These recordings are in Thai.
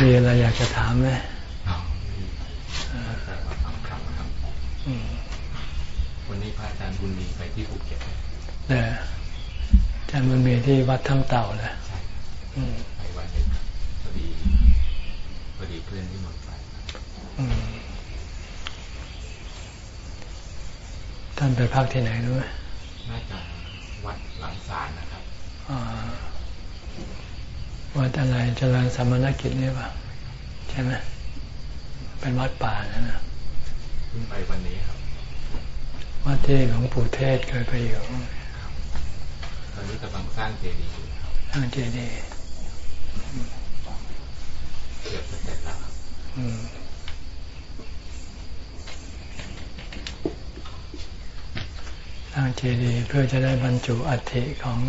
มีอะไรอยากจะถามไหมวันนี้พระอาจารย์บุญมีไปที่ภูเก็ตเนี่ยอาจารย์บุญมีที่วัดถ้ำเต่าเลยไปวันหนึ่งพอดีพอดีเพื่อนที่มนไปท่านไปพักที่ไหนรู้ไหมน่าจะวัดหลังศาลนะครับ วัดอะไรเจริญสมณกิจนี่ป่ะใช่ไหมเป็นวัดป่านะนะเพิ่งไปวันนี้ครับ วัดที่หลวงปู่เทศเคยไปอยู่ตอนนี้กำลังสร้างเจดีย์อยู่สร้างเจดีย์เกือบจะเสร็จแล้วสร้างเจดีย์เพื่อจะได้บรรจุอัฐิของ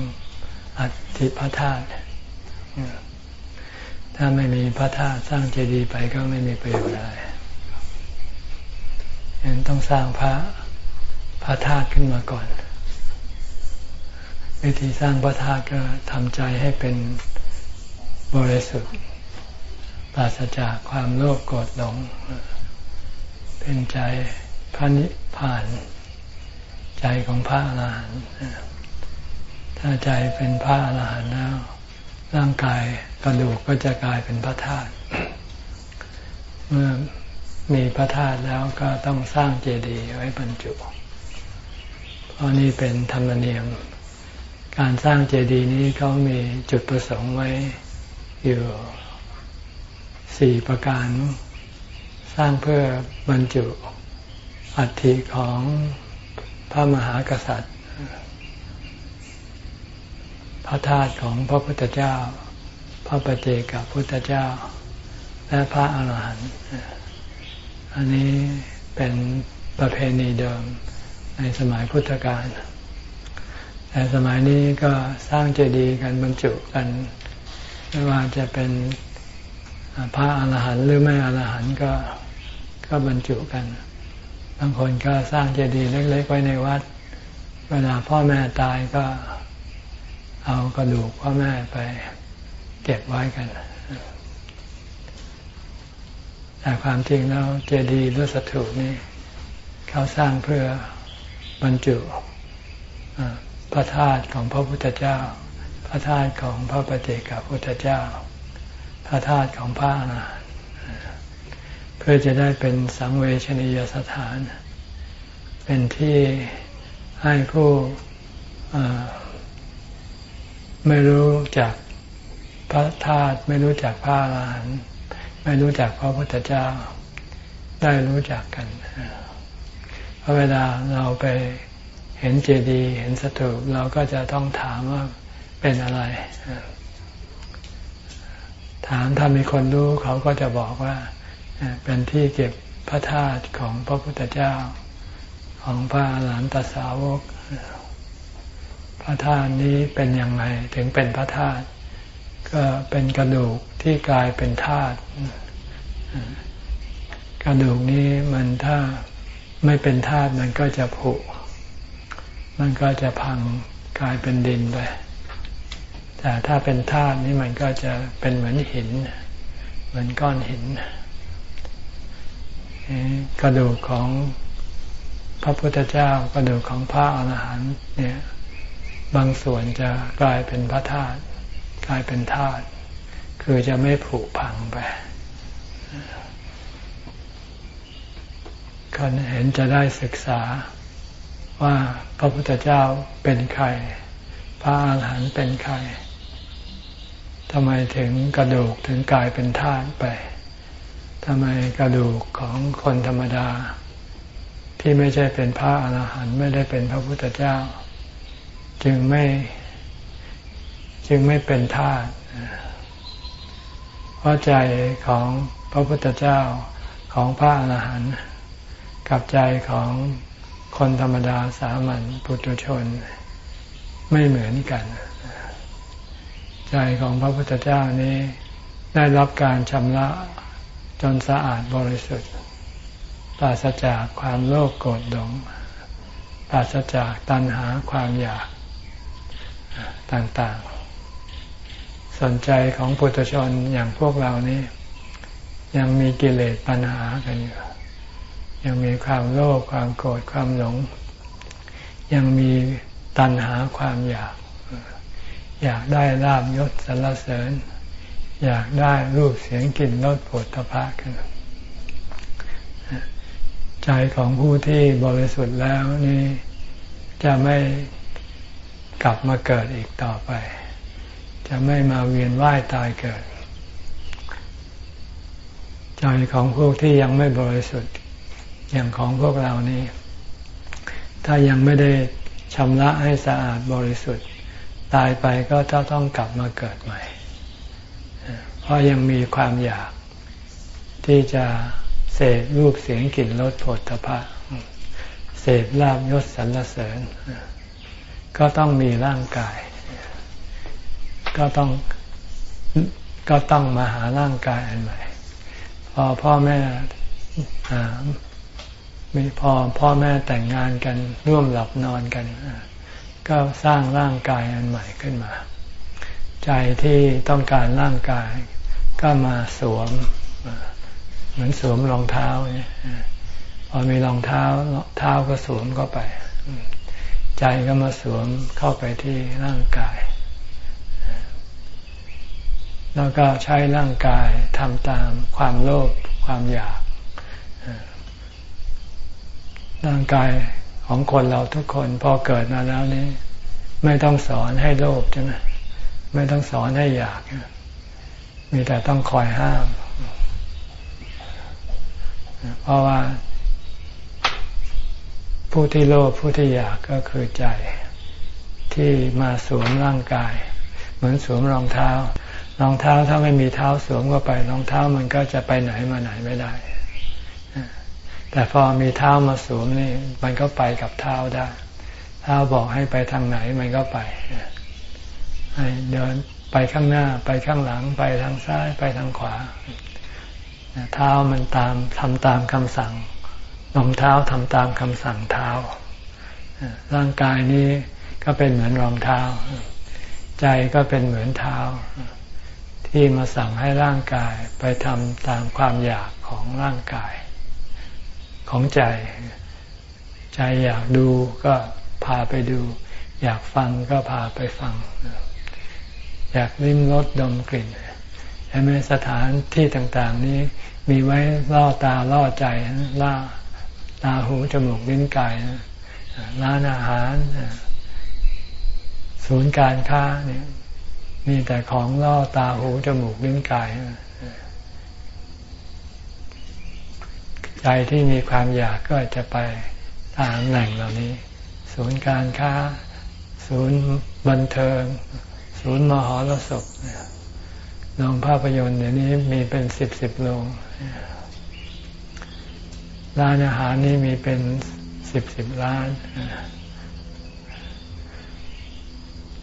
อัฐิพระธาตุ ถ้าไม่มีพระธาตุสร้างเจดีย์ไปก็ไม่มีประโยชน์อะไรยังต้องสร้างพระพระธาตุขึ้นมาก่อน วิธีสร้างพระธาตุก็ทำใจให้เป็นบริสุทธิ์ปราศจากความโลภโกรธหลง เป็นใจพระนิพพาน ใจของพระอรหันต์ถ้าใจเป็นพระอรหันต์แล้ว ร่างกายกระดูกก็จะกลายเป็นพระธาตุเมื่อมีพระธาตุแล้วก็ต้องสร้างเจดีย์ไว้บรรจุ เพราะนี่เป็นธรรมเนียม การสร้างเจดีย์นี้เขามีจุดประสงค์ไว้อยู่สี่ประการ สร้างเพื่อบรรจุอัฐิของพระมหากษัตริย์พ ระธาตุของพระพุทธเจ้า พระปฏิเจกับพุทธเจ้า และพระอาหารหันต์อันนี้เป็นประเพณีเดิมในสมัยพุทธกาลแต่สมัยนี้ก็สร้างเจดีย์กันบรรจุกันไม่ว่าจะเป็นพระอาหารหันต์หรือไม่อาหารหันต์ก็ก็บรรจุกัน บางคนก็สร้างเจดีย์เล็กๆไว้ในวัด เวลาพ่อแม่ตายก็ เอากระดูกพ่อแม่ไปเก็บไว้กัน แต่ความจริงแล้วเจดีย์หรือสถูปนี่เขาสร้างเพื่อบรรจุพระธาตุของพระพุทธเจ้า พระธาตุของพระปฏิเจกพุทธเจ้า พระธาตุของพระอรหันต์เพื่อจะได้เป็นสังเวชนียสถาน เป็นที่ให้ผู้ ไม่รู้จักพระธาตุไม่รู้จักพระอรหันต์ไม่รู้จักพระพุทธเจ้า ได้รู้จักกันเพราะเวลาเราไปเห็นเจดีย์เห็นสถูปเราก็จะต้องถามว่าเป็นอะไร ถามถ้ามีคนรู้เขาก็จะบอกว่า เป็นที่เก็บพระธาตุของพระพุทธเจ้าของพระอรหันตสาวก พระธาตุนี้เป็นยังไงถึงเป็นพระธาตุก็เป็นกระดูกที่กลายเป็นธาตุกระดูกนี้มันถ้าไม่เป็นธาตุมันก็จะผุ มันก็จะพังกลายเป็นดินไป แต่ถ้าเป็นธาตุนี้มันก็จะเป็นเหมือนหิน เหมือนก้อนหิน กระดูกของพระพุทธเจ้ากระดูกของพระอรหันต์เนี่ย บางส่วนจะกลายเป็นพระธาตุกลายเป็นธาตุคือจะไม่ผุพังไปคนเห็นจะได้ศึกษาว่าพระพุทธเจ้าเป็นใคร พระอาหารหันต์เป็นใครทำไมถึงกระดูกถึงกลายเป็นธาตุไปทำไมกระดูกของคนธรรมดา ที่ไม่ใช่เป็นพระอาหารหันต์ไม่ได้เป็นพระพุทธเจ้า จึงไม่จึงไม่เป็นธาตุเพราะใจของพระพุทธเจ้าของพระอรหันต์กับใจของคนธรรมดาสามัญปุถุชน ไม่เหมือนกัน ใจของพระพุทธเจ้านี้ได้รับการชำระจนสะอาดบริสุทธิ์ปราศจากความโลภโกรธหลงปราศจากตัณหาความอยาก ต่างๆ สนใจของปุถุชนอย่างพวกเรานี้ยังมีกิเลสปัญหากันอยู่ ยังมีความโลภความโกรธความหลง ยังมีตัณหาความอยาก อยากได้ลาบยศสรรเสริญ อยากได้รูปเสียงกลิ่นรสผลตภะกันใจของผู้ที่บริสุทธิ์แล้วนี่จะไม่ กลับมาเกิดอีกต่อไป จะไม่มาเวียนว่ายตายเกิด ใจของพวกที่ยังไม่บริสุทธิ์ อย่างของพวกเรานี้ถ้ายังไม่ได้ชำระให้สะอาดบริสุทธิ์ ตายไปก็จะต้องกลับมาเกิดใหม่ เพราะยังมีความอยากที่จะเสพรูปเสียงกลิ่นรสผลพะเสพลาบยศสรรเสริญ ก็ต้องมีร่างกาย ก็ต้องก็ต้องมาหาร่างกายอันใหม่พอพ่อแม่มีพอพ่อแม่แต่งงานกันร่วมหลับนอนกัน ก็สร้างร่างกายอันใหม่ขึ้นมา ใจที่ต้องการร่างกาย ก็มาสวม เหมือนสวมรองเท้าเนี่ยพอมีรองเท้าเท้าก็สวมเข้าไป ใจก็มาสวมเข้าไปที่ร่างกาย แล้วก็ใช้ร่างกายทำตามความโลภความอยาก ร่างกายของคนเราทุกคนพอเกิดมาแล้วนี้ ไม่ต้องสอนให้โลภใช่ไหมไม่ต้องสอนให้อยาก มีแต่ต้องคอยห้าม เพราะว่า ผู้ที่โลภผู้ที่อยากก็คือใจที่มาสวมร่างกาย เหมือนสวมรองเท้ารองเท้าถ้าไม่มีเท้าสวมก็ไปรองเท้ามันก็จะไปไหนมาไหนไม่ได้ แต่พอมีเท้ามาสวมนี่มันก็ไปกับเท้าได้ เท้าบอกให้ไปทางไหนมันก็ไปให้เดินไปข้างหน้าไปข้างหลังไปทางซ้ายไปทางขวาเท้ามันตามทำตามคำสั่ง รองเท้าทำตามคำสั่งเท้า ร่างกายนี้ก็เป็นเหมือนรองเท้า ใจก็เป็นเหมือนเท้า ที่มาสั่งให้ร่างกายไปทำตามความอยากของร่างกาย ของใจ ใจอยากดูก็พาไปดู อยากฟังก็พาไปฟัง อยากลิ้มรสดดมกลิ่นใช่ไหมสถานที่ต่าง ๆ นี้มีไว้ล่อตาล่อใจล่า ตาหูจมูกลิ้นกายร้านอาหารศูนย์การค้าเนี่ยมีแต่ของล่อตาหูจมูกลิ้นกายใจที่มีความอยากก็จะไปตามแหล่งเหล่านี้ ศูนย์การค้า ศูนย์บันเทิง ศูนย์มหรสพโรงภาพยนตร์เดี๋ยวนี้มีเป็นสิบสิบโรง ร้านอาหารนี่มีเป็นสิบสิบร้าน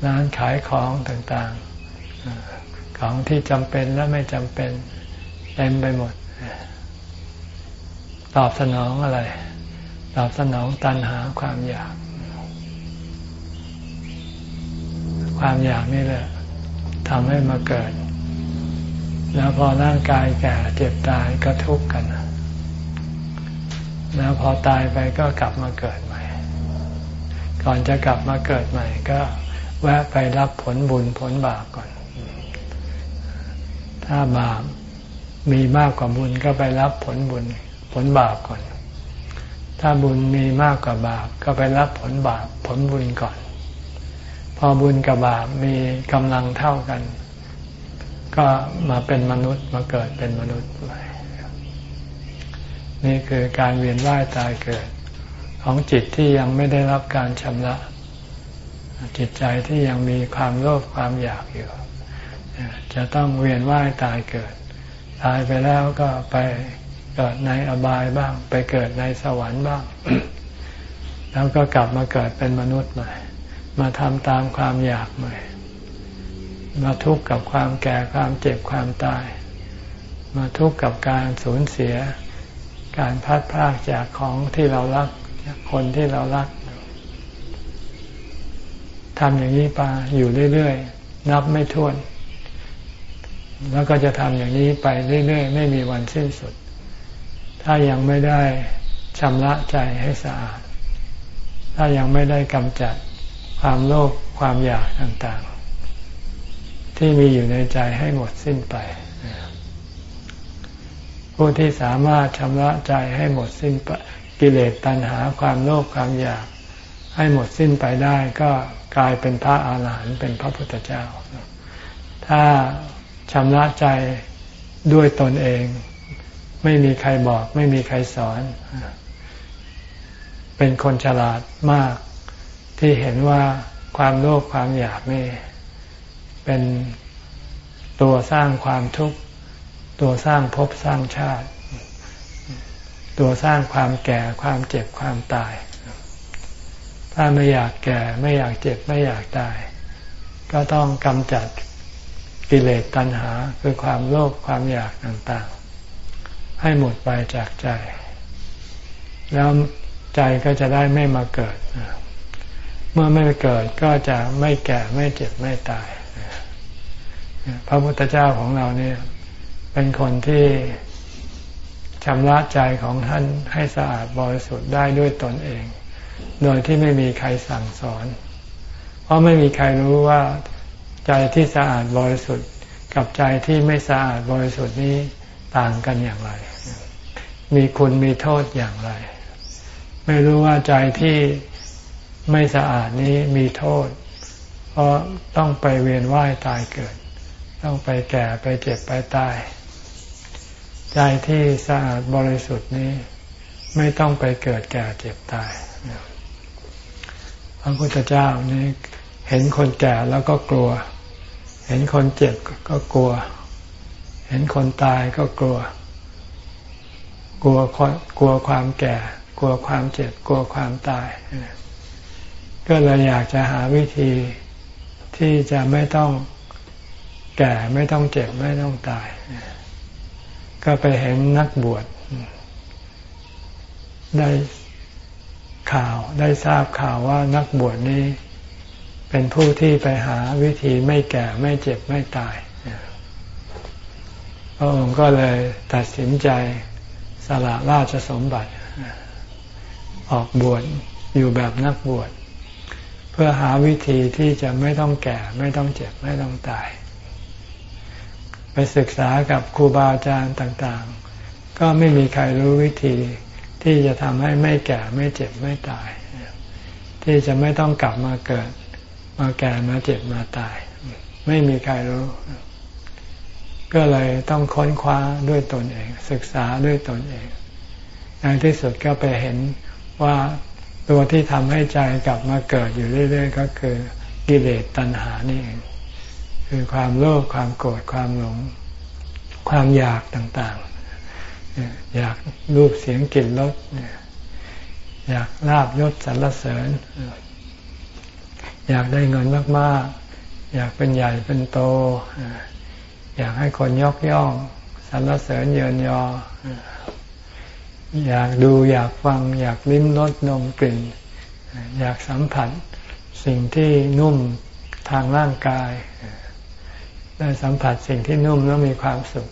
ร้านขายของต่างๆ ของที่จำเป็นและไม่จำเป็นเต็มไปหมด ตอบสนองอะไร ตอบสนองตันหาความอยาก ความอยากนี่แหละทำให้มาเกิด แล้วพอร่างกายแก่เจ็บตายก็ทุกข์กัน แล้วพอตายไปก็กลับมาเกิดใหม่ ก่อนจะกลับมาเกิดใหม่ ก็แวะไปรับผลบุญผลบาปก่อน ถ้าบาปมีมากกว่าบุญก็ไปรับผลบุญผลบาปก่อน ถ้าบุญมีมากกว่าบาปก็ไปรับผลบาปผลบุญก่อน พอบุญกับบาปมีกำลังเท่ากัน ก็มาเป็นมนุษย์มาเกิดเป็นมนุษย์ใหม่ นี่คือการเวียนว่ายตายเกิด ของจิตที่ยังไม่ได้รับการชำระ จิตใจที่ยังมีความโลภความอยากอยู่ จะต้องเวียนว่ายตายเกิด ตายไปแล้วก็ไปเกิดในอบายบ้าง ไปเกิดในสวรรค์บ้าง แล้วก็กลับมาเกิดเป็นมนุษย์ใหม่ มาทำตามความอยากใหม่ มาทุกข์กับความแก่ความเจ็บความตาย มาทุกข์กับการสูญเสีย การพัดพรากจากของที่เรารักคนที่เรารักทำอย่างนี้ไปอยู่เรื่อยๆ นับไม่ถ้วน แล้วก็จะทำอย่างนี้ไปเรื่อยๆ ไม่มีวันสิ้นสุด ถ้ายังไม่ได้ชำระใจให้สะอาด ถ้ายังไม่ได้กำจัดความโลภความอยากต่างๆ ที่มีอยู่ในใจให้หมดสิ้นไป ผู้ที่สามารถชำระใจให้หมดสิ้นกิเลสตัณหาความโลภความอยาก ให้หมดสิ้นไปได้ก็กลายเป็นพระอาหารหันต์เป็นพระพุทธเจ้า ถ้าชำระใจด้วยตนเอง ไม่มีใครบอก ไม่มีใครสอน เป็นคนฉลาดมาก ที่เห็นว่าความโลภความอยากนี่เป็นตัวสร้างความทุกข์ ตัวสร้างภพสร้างชาติ ตัวสร้างความแก่ความเจ็บความตาย ถ้าไม่อยากแก่ไม่อยากเจ็บไม่อยากตาย ก็ต้องกำจัดกิเลสตัณหาคือความโลภความอยากต่างๆ ให้หมดไปจากใจ แล้วใจก็จะได้ไม่มาเกิด เมื่อไม่เกิดก็จะไม่แก่ไม่เจ็บไม่ตาย พระพุทธเจ้าของเราเนี่ย เป็นคนที่ชำระใจของท่านให้สะอาดบริสุทธิ์ได้ด้วยตนเอง โดยที่ไม่มีใครสั่งสอน เพราะไม่มีใครรู้ว่าใจที่สะอาดบริสุทธิ์กับใจที่ไม่สะอาดบริสุทธิ์นี้ต่างกันอย่างไร มีคุณมีโทษอย่างไร ไม่รู้ว่าใจที่ไม่สะอาดนี้มีโทษ เพราะต้องไปเวียนว่ายตายเกิด ต้องไปแก่ไปเจ็บไปตาย ใจที่สะอาดบริสุทธิ์นี้ ไม่ต้องไปเกิดแก่เจ็บตาย พระพุทธเจ้านี้เห็นคนแก่แล้วก็กลัว เห็นคนเจ็บก็กลัว เห็นคนตายก็กลัว กลัวกลัวความแก่ กลัวความเจ็บ กลัวความตาย ก็เลยอยากจะหาวิธีที่จะไม่ต้องแก่ไม่ต้องเจ็บไม่ต้องตาย ก็ไปเห็นนักบวชได้ข่าวได้ทราบข่าวว่านักบวชนี้ เป็นผู้ที่ไปหาวิธีไม่แก่ไม่เจ็บไม่ตายพระองค์ก็เลยตัดสินใจสละราชสมบัติ ออกบวชอยู่แบบนักบวช เพื่อหาวิธีที่จะไม่ต้องแก่ ไม่ต้องเจ็บไม่ต้องตาย ไปศึกษากับครูบาอาจารย์ต่างๆ ก็ไม่มีใครรู้วิธีที่จะทำให้ไม่แก่ไม่เจ็บไม่ตาย ที่จะไม่ต้องกลับมาเกิด มาแก่มาเจ็บมาตาย ไม่มีใครรู้ ก็เลยต้องค้นคว้าด้วยตนเอง ศึกษาด้วยตนเองในที่สุดก็ไปเห็นว่าตัวที่ทำให้ใจกลับมาเกิดอยู่เรื่อย ๆ ก็คือกิเลสตัณหานี่เอง คือความโลภความโกรธความหลง ความอยากต่างๆ อยากรูปเสียงกลิ่นรสอยากลาบยศสรรเสริญ อยากได้เงินมากๆ อยากเป็นใหญ่เป็นโต อยากให้คนยกย่องสรรเสริญเยินยอ อยากดูอยากฟัง อยากลิ้มรสนมกลิ่น อยากสัมผัสสิ่งที่นุ่มทางร่างกาย ได้สัมผัสสิ่งที่นุ่มแล้วมีความสุข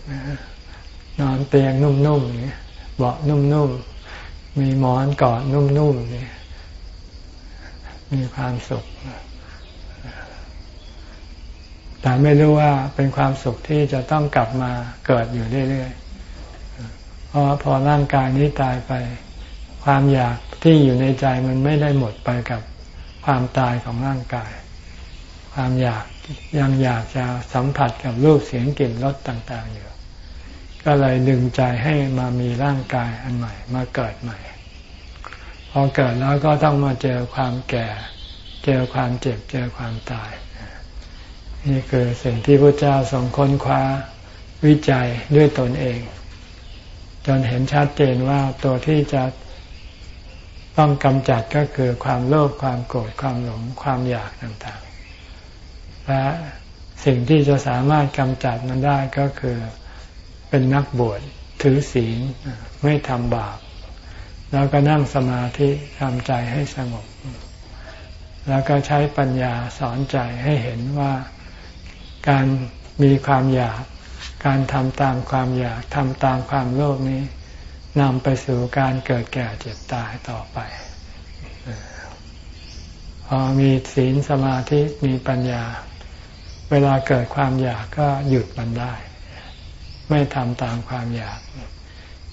นอนเตียงนุ่มๆเบาะนุ่มๆมีหมอนกอดนุ่มๆเนี่ยมีความสุข แต่ไม่รู้ว่าเป็นความสุขที่จะต้องกลับมาเกิดอยู่เรื่อยๆเพราะพอร่างกายนี้ตายไป ความอยากที่อยู่ในใจมันไม่ได้หมดไปกับความตายของร่างกาย ความอยาก ยังอยากจะสัมผัสกับรูปเสียงกลิ่นรสต่าง ๆ อยู่ ก็เลยดึงใจให้มามีร่างกายอันใหม่ มาเกิดใหม่ พอเกิดแล้วก็ต้องมาเจอความแก่ เจอความเจ็บ เจอความตาย นี่คือสิ่งที่พระเจ้าทรงค้นคว้าวิจัยด้วยตนเอง จนเห็นชัดเจนว่าตัวที่จะต้องกำจัดก็คือความโลภความโกรธความหลงความอยากต่างๆ และสิ่งที่จะสามารถกำจัดมันได้ก็คือเป็นนักบวชถือศีลไม่ทำบาป แล้วก็นั่งสมาธิทำใจให้สงบ แล้วก็ใช้ปัญญาสอนใจให้เห็นว่าการมีความอยาก การทำตามความอยากทำตามความโลภนี้นำไปสู่การเกิดแก่เจ็บตายต่อไป พอมีศีลสมาธิมีปัญญา เวลาเกิดความอยากก็หยุดมันได้ ไม่ทำตามความอยาก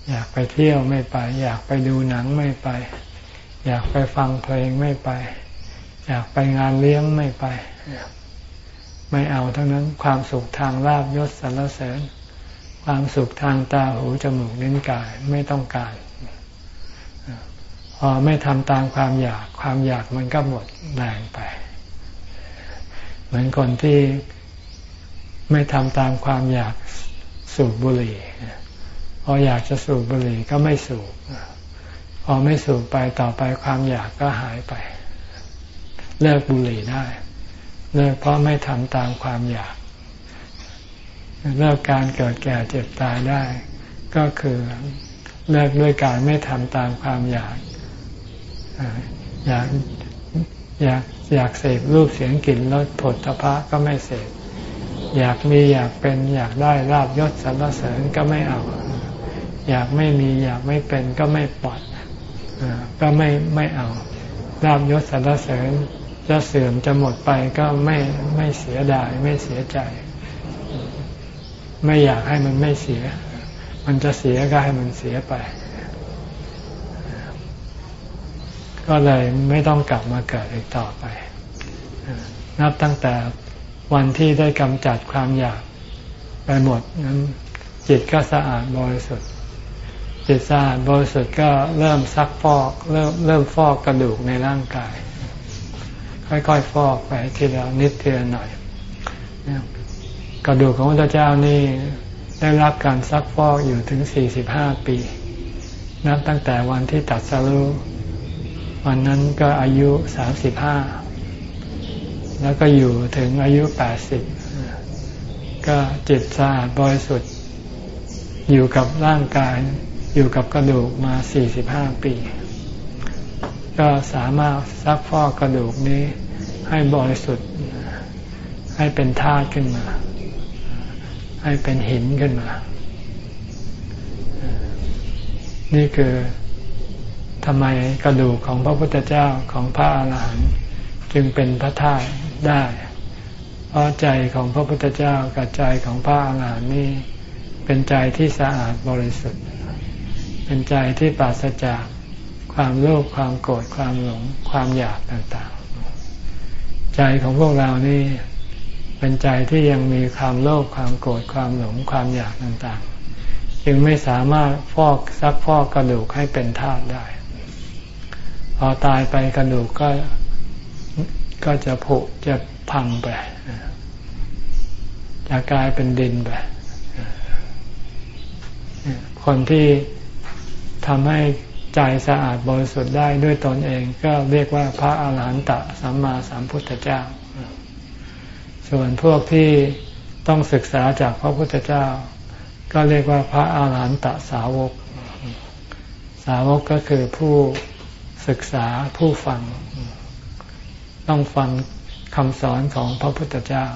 อยากไปเที่ยวไม่ไป อยากไปดูหนังไม่ไป อยากไปฟังเพลงไม่ไป อยากไปงานเลี้ยงไม่ไป ไม่เอาทั้งนั้นความสุขทางลาบยศสรรเสริญ ความสุขทางตาหูจมูกลิ้นกายไม่ต้องการพอไม่ทำตามความอยาก ความอยากมันก็หมดแรงไป เหมือนคนที่ไม่ทำตามความอยากสูบบุหรี่พออยากจะสูบบุหรี่ก็ไม่สูบพอไม่สูบไปต่อไปความอยากก็หายไป เลิกบุหรี่ได้ เลิกเพราะไม่ทำตามความอยาก เลิกการเกิดแก่เจ็บตายได้ ก็คือเลิกด้วยการไม่ทำตามความอยาก อยากอยาก อยากเสพรูปเสียงกลิ่นรสผลทพะก็ไม่เสพอยากมีอยากเป็นอยากได้ลาบยศสรรเสริญก็ไม่เอา อยากไม่มีอยากไม่เป็นก็ไม่ปลดก็ไม่ไม่เอาลาบยศสรรเสริญจะเสื่อมจะหมดไปก็ไม่ไม่เสียดายไม่เสียใจ ไม่อยากให้มันไม่เสีย มันจะเสียก็ให้มันเสียไป ก็เลยไม่ต้องกลับมาเกิดอีกต่อไป นับตั้งแต่วันที่ได้กำจัดความอยากไปหมดนั้นจิตก็สะอาดบริสุทธิ์จิตสะอาดบริสุทธิ์ก็เริ่มซักฟอกเริ่มเริ่มฟอกกระดูกในร่างกาย ค่อยๆ ฟอกไปทีละนิดทีละหน่อย กระดูกของพระเจ้านี่ได้รับการซักฟอกอยู่ถึง 45 ปี นับตั้งแต่วันที่ตัดสรุ วันนั้นก็อายุ35แล้วก็อยู่ถึงอายุ80ก็จิตสะอาดบริสุทธิ์อยู่กับร่างกายอยู่กับกระดูกมา45ปี ก็สามารถซักฟอกกระดูกนี้ให้บริสุทธิ์ ให้เป็นธาตุขึ้นมา ให้เป็นหินขึ้นมา นี่คือ ทำไมกระดูกของพระพุทธเจ้าของพระอาหารหันต์จึงเป็นพระธาตุได้ เพราะใจของพระพุทธเจ้ากับใจของพระอาหารหันต์นี่เป็นใจที่สะอาดบริสุทธิ์ เป็นใจที่ปราศจากความโลภความโกรธความหลงความอยากต่างๆ ใจของพวกเรานี่เป็นใจที่ยังมีความโลภความโกรธความหลงความอยากต่างๆ จึงไม่สามารถฟอกซักฟอกกระดูกให้เป็นธาตุได้ พอตายไปกระดูกก็ก็จะผุจะพังไปจะกลายเป็นดินไปคนที่ทำให้ใจสะอาดบริสุทธิ์ได้ด้วยตนเอง ก็เรียกว่าพระอาหารหันตสัมมาสัมพุทธเจ้า ส่วนพวกที่ต้องศึกษาจากพระพุทธเจ้า ก็เรียกว่าพระอาหารหันตสาวก สาวกก็คือผู้ ศึกษาผู้ฟัง ต้องฟังคำสอนของพระพุทธเจ้า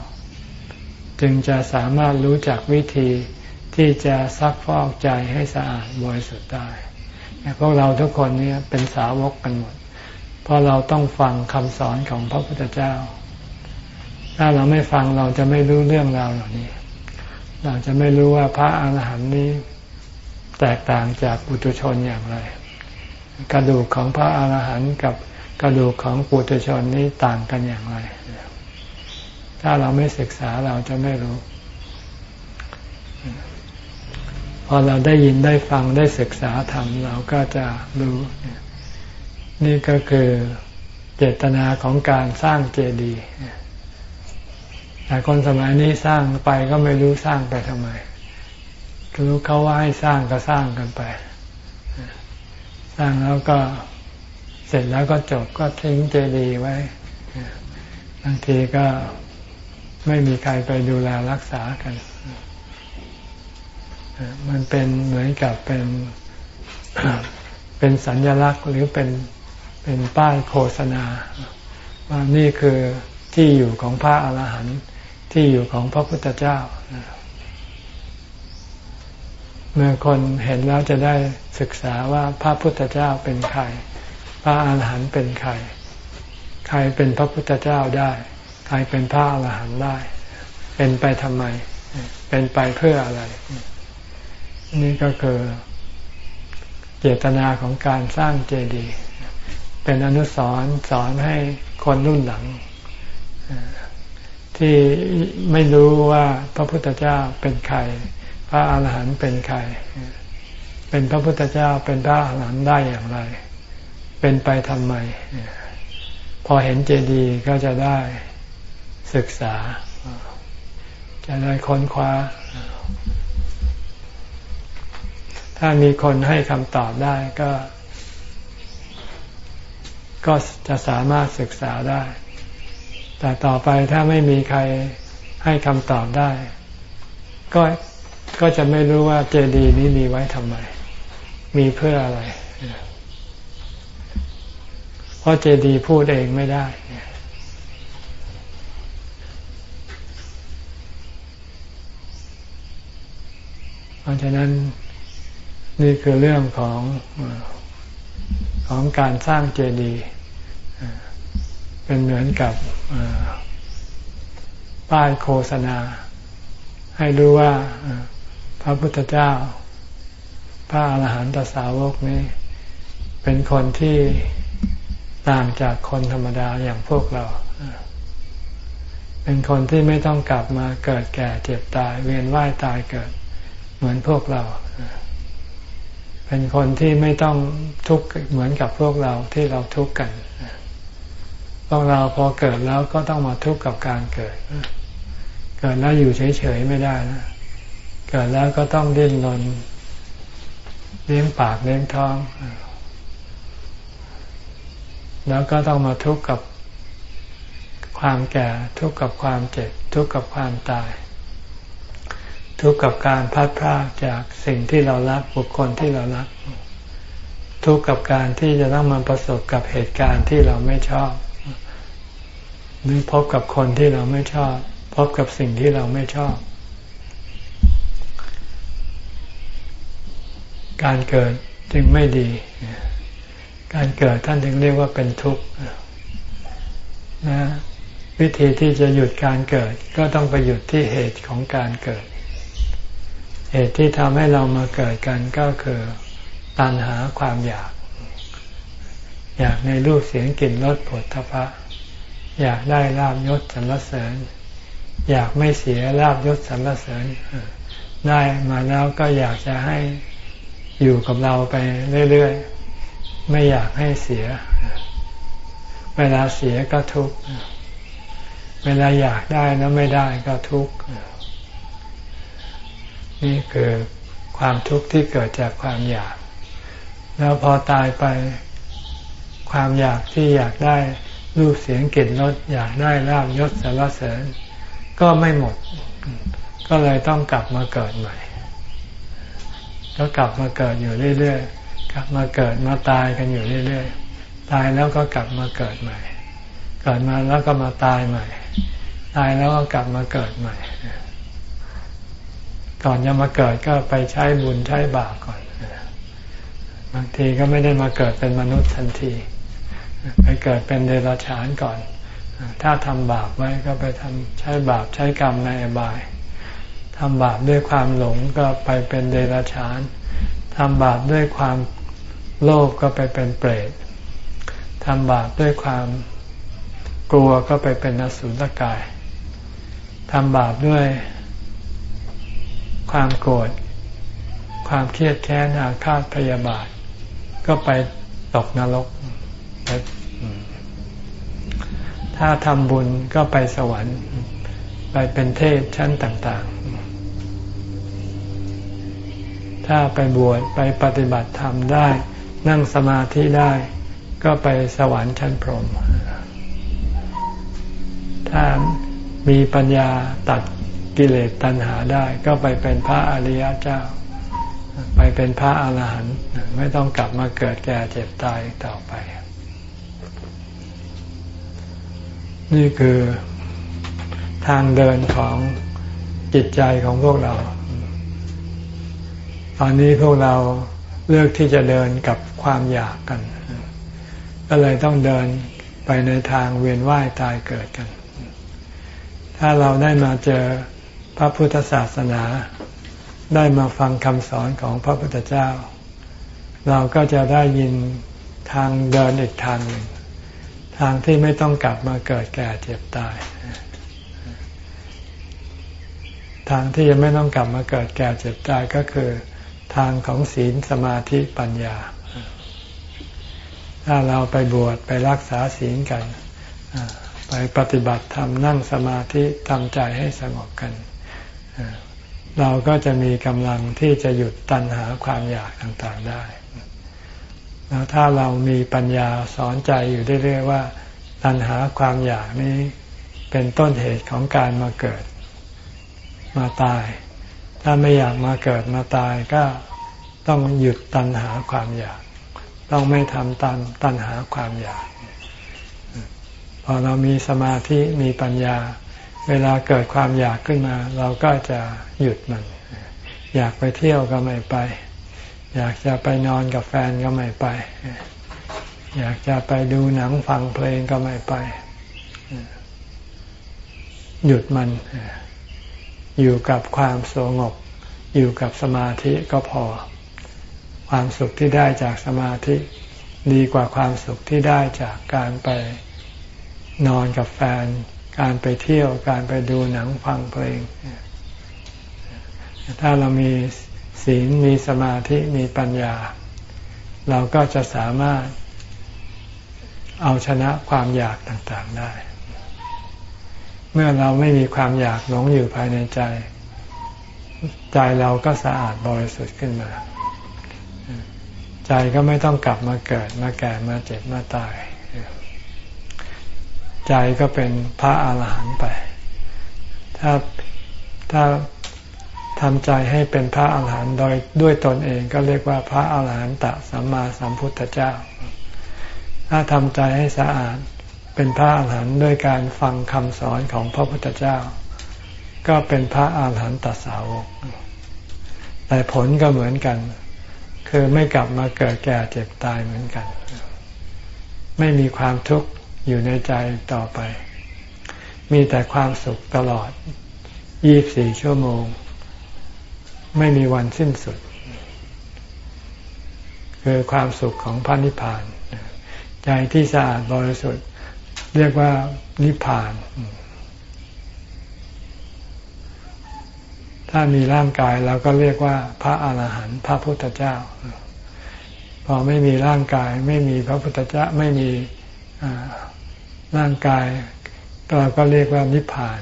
จึงจะสามารถรู้จักวิธีที่จะซักฟอกใจให้สะอาดบริสุทธิ์ได้พวกเราทุกคนนี้เป็นสาวกกันหมด เพราะเราต้องฟังคำสอนของพระพุทธเจ้า ถ้าเราไม่ฟังเราจะไม่รู้เรื่องราวเหล่านี้ เราจะไม่รู้ว่าพระอาหารหันต์นี้ แตกต่างจากปุถุชนอย่างไร กระดูกของพระอาหารหันต์กับกระดูกของปุถุชนนี้ต่างกันอย่างไร ถ้าเราไม่ศึกษาเราจะไม่รู้ พอเราได้ยินได้ฟังได้ศึกษาธรรมเราก็จะรู้ นี่ก็คือเจตนาของการสร้างเจดีย์แต่คนสมัยนี้สร้างไปก็ไม่รู้สร้างไปทำไมรู้เขาว่าให้สร้างก็สร้างกันไป สร้างแล้วก็เสร็จแล้วก็จบก็ทิ้งเจดีย์ไว้บางทีก็ไม่มีใครไปดูแลรักษากัน มันเป็นเหมือนกับเป็นเป็นสัญลักษณ์หรือเป็นเป็นป้ายโฆษณา ว่านี่คือที่อยู่ของพระอรหันต์ที่อยู่ของพระพุทธเจ้า เมื่อคนเห็นแล้วจะได้ศึกษาว่าพระพุทธเจ้าเป็นใคร พระอาหารหันต์เป็นใคร ใครเป็นพระพุทธเจ้าได้ ใครเป็นพระอาหารหันต์ได้ เป็นไปทำไม เป็นไปเพื่ออะไร นี่ก็คือเจตนาของการสร้างเจดีย์เป็นอนุสรณ์สอนให้คนรุ่นหลัง ที่ไม่รู้ว่าพระพุทธเจ้าเป็นใคร พระอาหารหันต์เป็นใคร เป็นพระพุทธเจ้าเป็นพระอาหารหันต์ได้อย่างไร เป็นไปทำไม พอเห็นเจดีย์ก็จะได้ศึกษา จะได้ค้นคว้า ถ้ามีคนให้คำตอบได้ก็ ก็จะสามารถศึกษาได้ แต่ต่อไปถ้าไม่มีใครให้คำตอบได้ ก็ ก็จะไม่รู้ว่าเจดีย์นี้มีไว้ทำไม มีเพื่ออะไร เพราะเจดีย์พูดเองไม่ได้เพราะฉะนั้นนี่คือเรื่องของของการสร้างเจดีย์เป็นเหมือนกับป้ายโฆษณา ให้รู้ว่า พระพุทธเจ้า พระอาหารหันตสาวกนี้ เป็นคนที่ต่างจากคนธรรมดาอย่างพวกเรา เป็นคนที่ไม่ต้องกลับมาเกิดแก่เจ็บตาย เวียนว่ายตายเกิด เหมือนพวกเรา เป็นคนที่ไม่ต้องทุกข์เหมือนกับพวกเราที่เราทุกข์กันพวกเราพอเกิดแล้วก็ต้องมาทุกข์กับการเกิด เกิดแล้วอยู่เฉยๆไม่ได้นะ เกิดแล้วก็ต้องดิ้นรนเลี้ยงปากเลี้ยงท้อง แล้วก็ต้องมาทุกข์กับความแก่ทุกข์กับความเจ็บ ทุกข์กับความตาย ทุกข์กับการพัดพรากจากสิ่งที่เรารักบุคคลที่เรารัก ทุกข์กับการที่จะต้องมาประสบกับเหตุการณ์ที่เราไม่ชอบ หรือพบกับคนที่เราไม่ชอบ พบกับสิ่งที่เราไม่ชอบ การเกิดจึงไม่ดี การเกิดท่านถึงเรียกว่าเป็นทุกข์นะวิธีที่จะหยุดการเกิด ก็ต้องไปหยุดที่เหตุของการเกิด เหตุที่ทำให้เรามาเกิดกันก็คือตัณหาความอยาก อยากในรูปเสียงกลิ่นรสผลทพะ อยากได้ลาบยศสรรเสริญ อยากไม่เสียลาบยศสรรเสริญ ได้มาแล้วก็อยากจะให้ อยู่กับเราไปเรื่อยๆ ไม่อยากให้เสีย เวลาเสียก็ทุกข์ เวลาอยากได้แล้วไม่ได้ก็ทุกข์ นี่คือความทุกข์ที่เกิดจากความอยาก แล้วพอตายไปความอยากที่อยากได้รูปเสียงกลิ่นรสอยากได้ลาบยศสารเสริญ ก็ไม่หมด ก็เลยต้องกลับมาเกิดใหม่ ก็กลับมาเกิดอยู่เรื่อยๆ กลับมาเกิดมาตายกันอยู่เรื่อยๆ ตายแล้วก็กลับมาเกิดใหม่ เกิดมาแล้วก็มาตายใหม่ ตายแล้วก็กลับมาเกิดใหม่ ก่อนจะมาเกิดก็ไปใช้บุญใช้บาปก่อน บางทีก็ไม่ได้มาเกิดเป็นมนุษย์ทันที ไปเกิดเป็นเดรัจฉานก่อน ถ้าทำบาปไว้ก็ไปทำใช้บาปใช้กรรมในอบาย ทำบาปด้วยความหลงก็ไปเป็นเดรัจฉานทำบาปด้วยความโลภก็ไปเป็นเปรตทำบาปด้วยความกลัวก็ไปเป็นนสุลกายทำบาปด้วยความโกรธ ความเครียดแค้นอาฆาตพยาบาท ก็ไปตกนรก ถ้าทำบุญก็ไปสวรรค์ ไปเป็นเทพชั้นต่าง ๆ ถ้าไปบวชไปปฏิบัติธรรมได้ นั่งสมาธิได้ ก็ไปสวรรค์ชั้นพรหมถ้ามีปัญญาตัดกิเลสตัณหาได้ ก็ไปเป็นพระอริยเจ้า ไปเป็นพระอรหันต์ไม่ต้องกลับมาเกิดแก่เจ็บตายต่อไป นี่คือทางเดินของจิตใจของพวกเรา ตอนนี้พวกเราเลือกที่จะเดินกับความอยากกัน ก็เลยต้องเดินไปในทางเวียนว่ายตายเกิดกัน ถ้าเราได้มาเจอพระพุทธศาสนา ได้มาฟังคำสอนของพระพุทธเจ้า เราก็จะได้ยินทางเดินอีกทางหนึ่ง ทางที่ไม่ต้องกลับมาเกิดแก่เจ็บตาย ทางที่จะไม่ต้องกลับมาเกิดแก่เจ็บตายก็คือ ทางของศีลสมาธิปัญญา ถ้าเราไปบวชไปรักษาศีลกัน ไปปฏิบัติธรรมนั่งสมาธิทำใจให้สงบกัน เราก็จะมีกำลังที่จะหยุดตัณหาความอยากต่างๆได้แล้วถ้าเรามีปัญญาสอนใจอยู่เรื่อยๆว่า ตัณหาความอยากนี้เป็นต้นเหตุของการมาเกิด มาตาย ถ้าไม่อยากมาเกิดมาตายก็ต้องหยุดตัณหาความอยาก ต้องไม่ทำตามตัณหาความอยาก พอเรามีสมาธิมีปัญญา เวลาเกิดความอยากขึ้นมา เราก็จะหยุดมัน อยากไปเที่ยวก็ไม่ไป อยากจะไปนอนกับแฟนก็ไม่ไป อยากจะไปดูหนังฟังเพลงก็ไม่ไป หยุดมัน อยู่กับความสงบ อยู่กับสมาธิก็พอ ความสุขที่ได้จากสมาธิ ดีกว่าความสุขที่ได้จากการไปนอนกับแฟน การไปเที่ยวการไปดูหนังฟังเพลง ถ้าเรามีศีลมีสมาธิมีปัญญา เราก็จะสามารถเอาชนะความอยากต่างๆได้ เมื่อเราไม่มีความอยากหลงอยู่ภายในใจ ใจเราก็สะอาดบริสุทธิ์ขึ้นมา ใจก็ไม่ต้องกลับมาเกิดมาแก่มาเจ็บมาตาย ใจก็เป็นพระอาหารหันต์ไป ถ้าถ้าทำใจให้เป็นพระอาหารหันต์โดยด้วยตนเองก็เรียกว่าพระอาหารหันตสัมมาสัมพุทธเจ้า ถ้าทำใจให้สะอาด เป็นพระอาหารหันต์ด้วยการฟังคำสอนของพระพุทธเจ้า ก็เป็นพระอาหารหันตสาวก แต่ผลก็เหมือนกัน คือไม่กลับมาเกิดแก่เจ็บตายเหมือนกัน ไม่มีความทุกข์อยู่ในใจต่อไป มีแต่ความสุขตลอด 24 ชั่วโมง ไม่มีวันสิ้นสุด คือความสุขของพระนิพพาน ใจที่สะอาดบริสุทธิ์ เรียกว่านิพพาน ถ้ามีร่างกายเราก็เรียกว่า พระอาหารหันต์พระพุทธเจ้า พอไม่มีร่างกายไม่มีพระพุทธเจ้าไม่มีร่างกายเราก็เรียกว่านิพพาน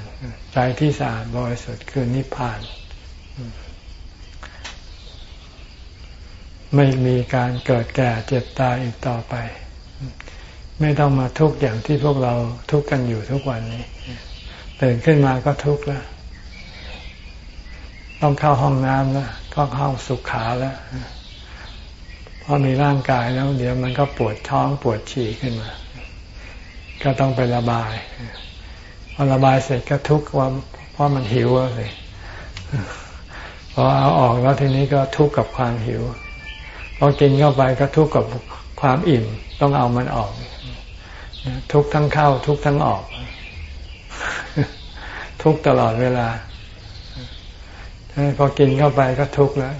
ใจที่สะอาดบริสุทธิ์คือนิพพาน ไม่มีการเกิดแก่เจ็บตายอีกต่อไป ไม่ต้องมาทุกข์อย่างที่พวกเราทุกข์กันอยู่ทุกวันนี้ตื่นขึ้นมาก็ทุกข์แล้ว ต้องเข้าห้องน้ำแล้วก็เข้าสุขขาแล้วเพราะมีร่างกายแล้ว เดี๋ยวมันก็ปวดท้องปวดฉี่ขึ้นมา ก็ต้องไประบายพอระบายเสร็จก็ทุกข์ว่าเพราะมันหิวเลยพอเอาออกแล้วทีนี้ก็ทุกข์กับความหิวพอกินเข้าไปก็ทุกข์กับความอิ่ม ต้องเอามันออก ทุกทั้งเข้า ทุกทั้งออก ทุกตลอดเวลาพอกินเข้าไปก็ทุกแล้ว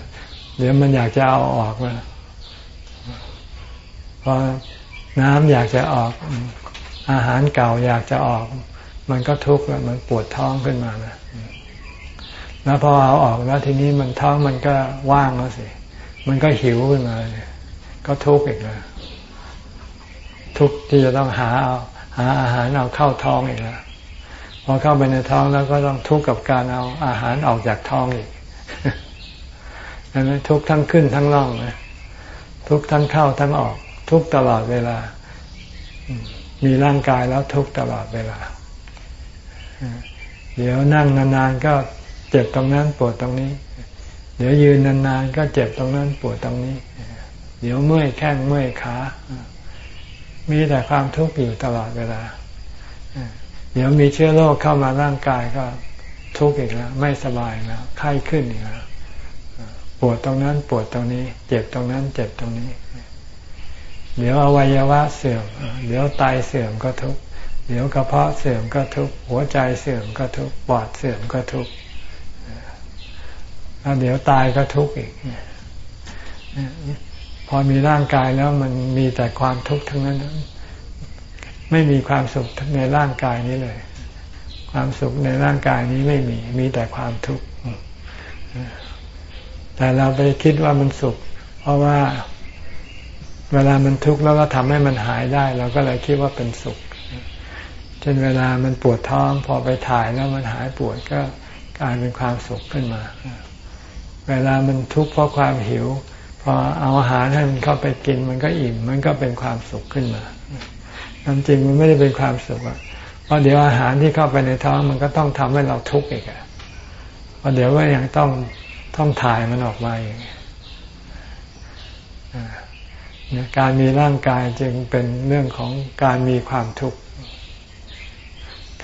เดี๋ยวมันอยากจะเอาออกมาพอน้ำอยากจะออก อาหารเก่าอยากจะออก มันก็ทุกข์แล้ว มันปวดท้องขึ้นมานะแล้วพอเอาออกแล้วทีนี้มันท้องมันก็ว่างแล้วสิ มันก็หิวขึ้นมา ก็ทุกข์อีกแล้ว ทุกที่จะต้องหาเอาหาอาหารเอาเข้าท้องอีกแล้วพอเข้าไปในท้องแล้วก็ต้องทุกข์กับการเอาอาหารออกจากท้องอีกอันนั้นทุกข์ทั้งขึ้นทั้งล่องนะทุกข์ทั้งเข้าทั้งออก ทุกตลอดเวลา มีร่างกายแล้วทุกตลอดเวลา เดี๋ยวนั่งนานๆก็เจ็บตรงนั้นปวดตรงนี้ เดี๋ยวยืนนานๆก็เจ็บตรงนั้นปวดตรงนี้ เดี๋ยวเมื่อยแข้งเมื่อยขา มีแต่ความทุกข์อยู่ตลอดเวลา เดี๋ยวมีเชื้อโรคเข้ามาร่างกายก็ทุกข์อีกแล้วไม่สบายแล้วไข้ขึ้นอีกแล้วปวดตรงนั้นปวดตรงนี้ เจ็บตรงนั้น เจ็บตรงนี้ เดี๋ยวอวัยวะเสื่อม เดี๋ยวไตเสื่อมก็ทุกข์เดี๋ยวกระเพาะเสื่อมก็ทุกข์หัวใจเสื่อมก็ทุกข์ปอดเสื่อมก็ทุกข์แล้วเดี๋ยวตายก็ทุกข์อีก พอมีร่างกายแล้วมันมีแต่ความทุกข์ทั้งนั้น ไม่มีความสุขในร่างกายนี้เลย ความสุขในร่างกายนี้ไม่มี มีแต่ความทุกข์แต่เราไปคิดว่ามันสุข เพราะว่าเวลามันทุกข์แล้วก็ทำให้มันหายได้ เราก็เลยคิดว่าเป็นสุขเช่นเวลามันปวดท้องพอไปถ่ายแล้วมันหายปวดก็กลายเป็นความสุขขึ้นมา เวลามันทุกข์เพราะความหิว อเอาอาหารให้มันเข้าไปกินมันก็อิ่ม มันก็เป็นความสุขขึ้นมาความจริงมันไม่ได้เป็นความสุขอะเพราะเดี๋ยวอาหารที่เข้าไปในท้องมันก็ต้องทำให้เราทุกข์อีกอะเพราะเดี๋ยวก็ยังต้องต้องถ่ายมันออกมาอีกการมีร่างกายจึงเป็นเรื่องของการมีความทุกข์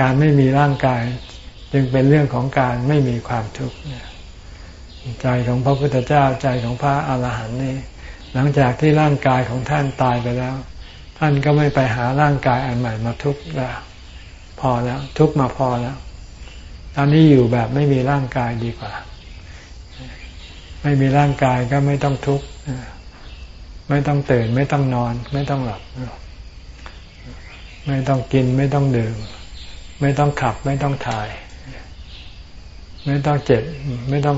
การไม่มีร่างกายจึงเป็นเรื่องของการไม่มีความทุกข์ ใจของพระพุทธเจ้าใจของพระอาหารหันต์นี่หลังจากที่ร่างกายของท่านตายไปแล้ว ท่านก็ไม่ไปหาร่างกายอันใหม่มาทุกข์แล้ว พอแล้ว ทุกข์มาพอแล้วตอนนี้อยู่แบบไม่มีร่างกายดีกว่า ไม่มีร่างกายก็ไม่ต้องทุกข์ไม่ต้องตื่น ไม่ต้องนอน ไม่ต้องหลับ ไม่ต้องกิน ไม่ต้องดื่ม ไม่ต้องขับ ไม่ต้องถ่าย ไม่ต้องเจ็บ ไม่ต้อง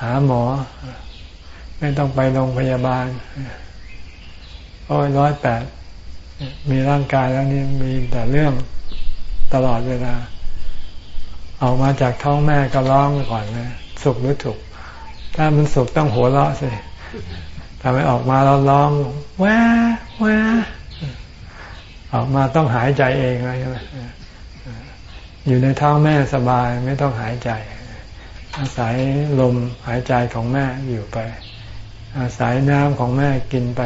หาหมอ ไม่ต้องไปโรงพยาบาลโอ้ยร้อยแปดมีร่างกายแล้วนี่มีแต่เรื่องตลอดเวลา ออกมาจากท้องแม่ก็ร้องก่อนนะสุขหรือถูกถ้ามันสุขต้องหัวเราะสิถ้าไม่ออกมาเราร้องแวแวออกมาต้องหายใจเองเลยใช่ไหมอยู่ในท้องแม่สบายไม่ต้องหายใจ อาศัยลมหายใจของแม่อยู่ไป อาศัยน้ำของแม่กินไป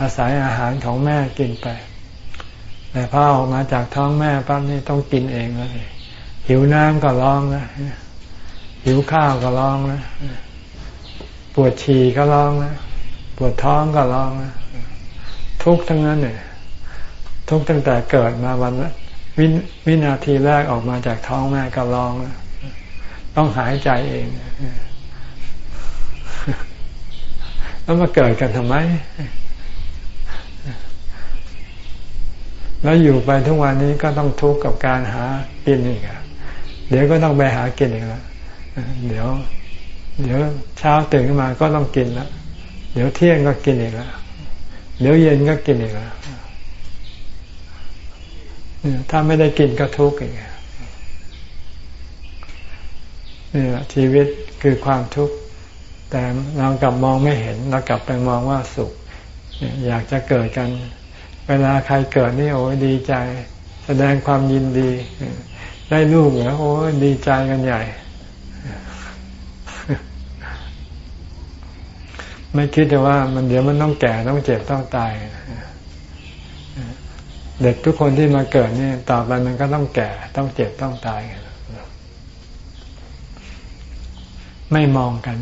อาศัยอาหารของแม่กินไป แต่พอออกมาจากท้องแม่ปั๊บนี่ต้องกินเองแล้วหิวน้ำก็ร้องนะหิวข้าวก็ร้องนะปวดฉี่ก็ร้องนะปวดท้องก็ร้องนะทุกทั้งนั้นเนี่ยทุกตั้งแต่เกิดมาวันวิวินาทีแรกออกมาจากท้องแม่ก็ร้อง ต้องหายใจเองแล้วมาเกิดกันทำไม แล้วอยู่ไปทุกวันนี้ก็ต้องทุกข์กับการหากินอีกเดี๋ยวก็ต้องไปหากินอีกแล้วเดี๋ยว เดี๋ยวเช้าตื่นขึ้นมาก็ต้องกินแล้วเดี๋ยวเที่ยงก็กินอีกแล้วเดี๋ยวเย็นก็กินอีกแล้วถ้าไม่ได้กินก็ทุกข์อีก นี่แหละชีวิตคือความทุกข์ แต่เรากลับมองไม่เห็นเรากลับไปมองว่าสุข อยากจะเกิดกัน เวลาใครเกิดนี่โอ้ดีใจ แสดงความยินดี ได้ลูกเหรอโอ้ดีใจกันใหญ่ ไม่คิดแต่ว่ามันเดี๋ยวมันต้องแก่ต้องเจ็บต้องตายเด็กทุกคนที่มาเกิดนี่ต่อไปมันก็ต้องแก่ต้องเจ็บต้องตายกัน ไม่มองกัน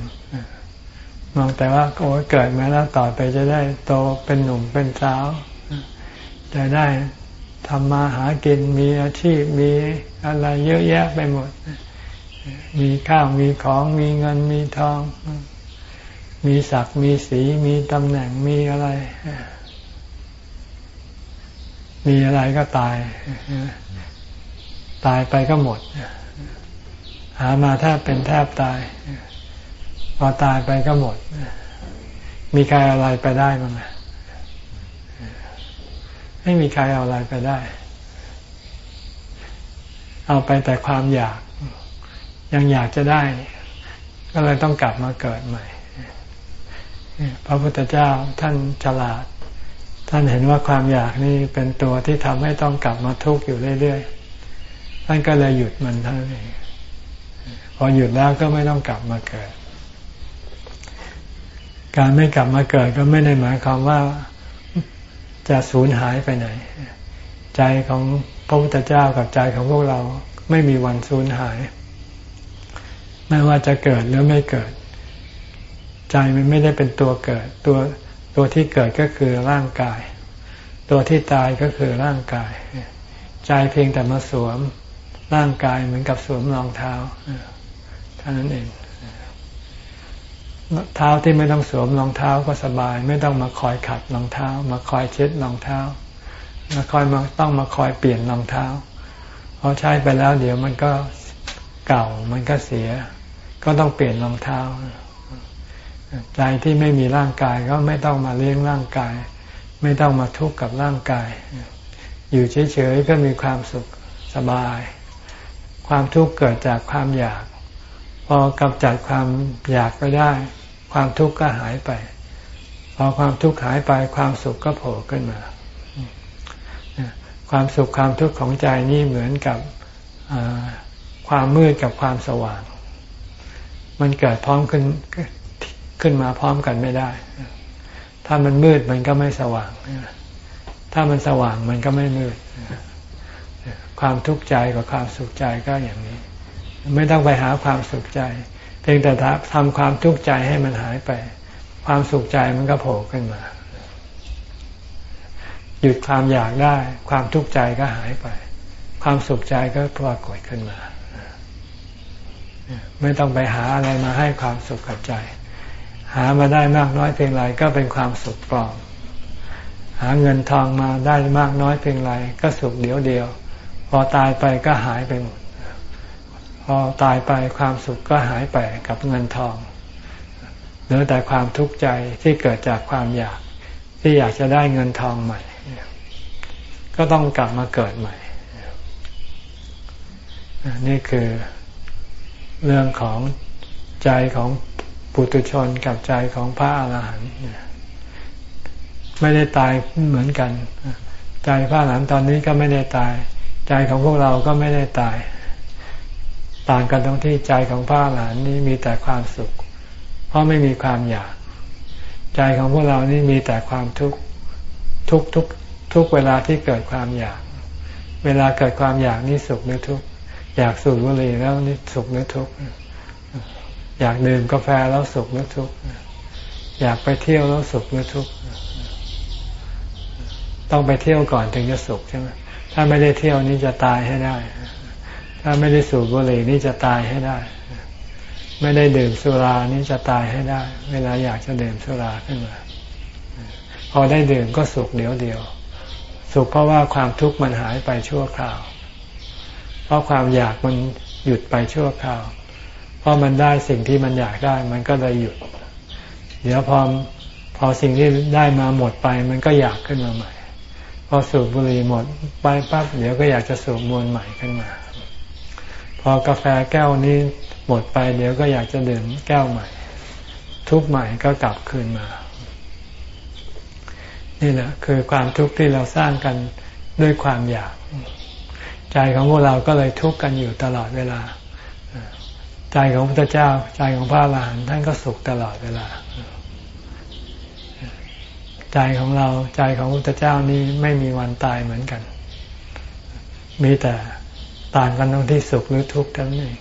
มองแต่ว่าโอ้เกิดมาแล้วต่อไปจะได้โตเป็นหนุ่มเป็นสาวจะได้ทำมาหากินมีอาชีพมีอะไรเยอะแยะไปหมด มีข้าวมีของมีเงินมีทอง มีศักดิ์มีสีมีตำแหน่งมีอะไร มีอะไรก็ตาย ตายไปก็หมด หามาแทบเป็นแทบตาย พอตายไปก็หมด มีใครอะไรไปได้บ้างไม่มีใครเอาอะไรไปได้ เอาไปแต่ความอยาก ยังอยากจะได้ ก็เลยต้องกลับมาเกิดใหม่พระพุทธเจ้าท่านฉลาด ท่านเห็นว่าความอยากนี่เป็นตัวที่ทำให้ต้องกลับมาทุกข์อยู่เรื่อยๆ ท่านก็เลยหยุดมันท่านเอง อหยุดแล้วก็ไม่ต้องกลับมาเกิด การไม่กลับมาเกิดก็ไม่ได้หมายความว่าจะสูญหายไปไหน ใจของพระพุทธเจ้ากับใจของพวกเราไม่มีวันสูญหาย ไม่ว่าจะเกิดหรือไม่เกิด ใจมันไม่ได้เป็นตัวเกิด ตัวตัวที่เกิดก็คือร่างกาย ตัวที่ตายก็คือร่างกาย ใจเพียงแต่มาสวมร่างกายเหมือนกับสวมรองเท้า เท่านั้นเองเท้าที่ไม่ต้องสวมรองเท้าก็สบาย ไม่ต้องมาคอยขัดรองเท้า มาคอยเช็ดรองเท้ามาคอยมาต้องมาคอยเปลี่ยนรองเท้าพอใช้ไปแล้วเดี๋ยวมันก็เก่ามันก็เสีย ก็ต้องเปลี่ยนรองเท้า ใจที่ไม่มีร่างกายก็ไม่ต้องมาเลี้ยงร่างกาย ไม่ต้องมาทุกข์กับร่างกาย อยู่เฉยๆก็มีความสุขสบาย ความทุกข์เกิดจากความอยาก พอกำจัดความอยากไปได้ ความทุกข์ก็หายไป พอความทุกข์หายไปความสุขก็โผล่ขึ้นมา ความสุขความทุกข์ของใจนี่เหมือนกับความมืดกับความสว่าง มันเกิดพร้อมขึ้นขึ้นมาพร้อมกันไม่ได้ ถ้ามันมืดมันก็ไม่สว่าง ถ้ามันสว่างมันก็ไม่มืด ความทุกข์ใจกับความสุขใจก็อย่างนี้ ไม่ต้องไปหาความสุขใจ เพียงแต่ทำความทุกข์ใจให้มันหายไป ความสุขใจมันก็โผล่ขึ้นมา หยุดความอยากได้ ความทุกข์ใจก็หายไป ความสุขใจก็ปรากฏขึ้นมา ไม่ต้องไปหาอะไรมาให้ความสุขกับใจ หามาได้มากน้อยเพียงไรก็เป็นความสุขปลอมหาเงินทองมาได้มากน้อยเพียงไรก็สุขเดียวเดียว พอตายไปก็หายไปหมด อตายไปความสุขก็หายไปกับเงินทองเหลือแต่ความทุกข์ใจที่เกิดจากความอยากที่อยากจะได้เงินทองใหม่ ก็ต้องกลับมาเกิดใหม่ นี่คือเรื่องของใจของปุถุชนกับใจของพระอาหารหันต์ไม่ได้ตายเหมือนกัน ใจพระอาหารหันต์ตอนนี้ก็ไม่ได้ตาย ใจของพวกเราก็ไม่ได้ตาย ต่างกันตรงที่ใจของพระอาหานนี้มีแต่ความสุข เพราะไม่มีความอยาก ใจของพวกเรานี่มีแต่ความทุกข์ทุกทุกทุกเวลาที่เกิดความอยาก เวลาเกิดความอยากนี่สุขหรือทุกข์อยากสูบบุหรี่แล้วนี่สุขหรือทุกข์อยากดื่มกาแฟแล้วสุขหรือทุกข์อยากไปเที่ยวแล้วสุขหรือทุกข์ต้องไปเที่ยวก่อนถึงจะสุขใช่ไหมถ้าไม่ได้เที่ยวนี้จะตายให้ได้ ถ้าไม่ได้สูบบุหรี่นี่จะตายให้ได้ ไม่ได้ดื่มสุรานี่จะตายให้ได้ เวลาอยากจะดื่มสุราขึ้นมา พอได้ดื่มก็สุขเดียวเดียว สุขเพราะว่าความทุกข์มันหายไปชั่วคราว เพราะความอยากมันหยุดไปชั่วคราว เพราะมันได้สิ่งที่มันอยากได้ มันก็เลยหยุด เดี๋ยวพอพอสิ่งที่ได้มาหมดไป มันก็อยากขึ้นมาใหม่ พอสูบบุหรี่หมดไปปั๊บเดี๋ยวก็อยากจะสูบมวลใหม่ขึ้นมา พอกาแฟแก้วนี้หมดไปเดี๋ยวก็อยากจะดื่มแก้วใหม่ ทุกใหม่ก็กลับคืนมา นี่แหละคือความทุกข์ที่เราสร้างกันด้วยความอยาก ใจของพวกเราก็เลยทุกข์กันอยู่ตลอดเวลา ใจของพระเจ้า ใจของพระอรหันต์ท่านก็สุขตลอดเวลา ใจของเราใจของพระเจ้านี้ไม่มีวันตายเหมือนกัน มีแต่ ต่างกันตรงที่สุขหรือทุกข์เท่านั้นเอง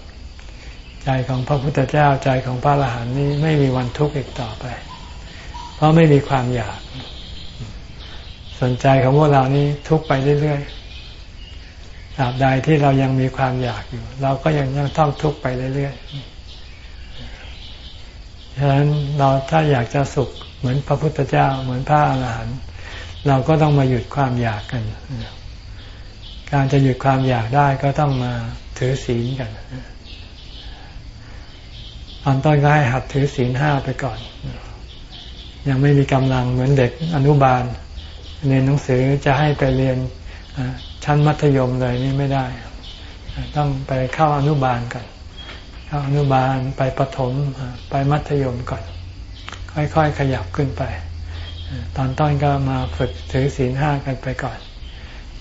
ใจของพระพุทธเจ้าใจของพระอรหันต์นี้ไม่มีวันทุกข์อีกต่อไป เพราะไม่มีความอยาก สนใจของพวกเรานี้ทุกไปเรื่อยๆตราบใดที่เรายังมีความอยากอยู่ เราก็ยังยังต้องทุกข์ไปเรื่อยๆฉะนั้นเราถ้าอยากจะสุขเหมือนพระพุทธเจ้าเหมือนพระอรหันต์เราก็ต้องมาหยุดความอยากกัน การจะหยุดความอยากได้ก็ต้องมาถือศีลกันตอนต้นก็ให้หัดถือศีลห้าไปก่อน ยังไม่มีกำลังเหมือนเด็กอนุบาล เรียนหนังสือจะให้ไปเรียนชั้นมัธยมเลยนี่ไม่ได้ ต้องไปเข้าอนุบาลก่อนเข้าอนุบาลไปประถมไปมัธยมก่อน ค่อยๆขยับขึ้นไป ตอนต้นก็มาฝึกถือศีลห้ากันไปก่อน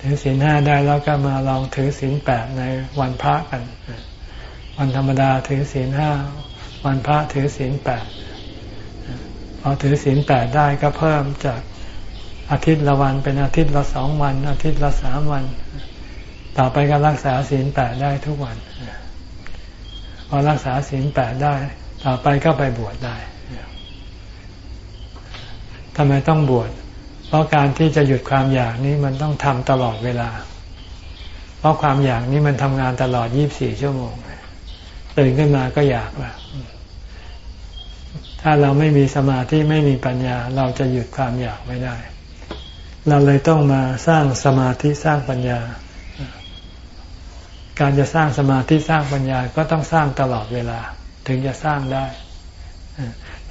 ถือศีลห้าได้แล้วก็มาลองถือศีลแปดในวันพระกัน วันธรรมดาถือศีลห้าวันพระถือศีลแปดพอถือศีลแปดได้ก็เพิ่มจากอาทิตย์ละวันเป็นอาทิตย์ละสองวัน อาทิตย์ละสามวัน ต่อไปก็รักษาศีลแปดได้ทุกวันพอรักษาศีลแปดได้ ต่อไปก็ไปบวชได้ทำไมต้องบวช เพราะการที่จะหยุดความอยากนี้มันต้องทำตลอดเวลา เพราะความอยากนี้มันทำงานตลอด 24 ชั่วโมงตื่นขึ้นมาก็อยากละถ้าเราไม่มีสมาธิไม่มีปัญญา เราจะหยุดความอยากไม่ได้ เราเลยต้องมาสร้างสมาธิสร้างปัญญา การจะสร้างสมาธิสร้างปัญญาก็ต้องสร้างตลอดเวลา ถึงจะสร้างได้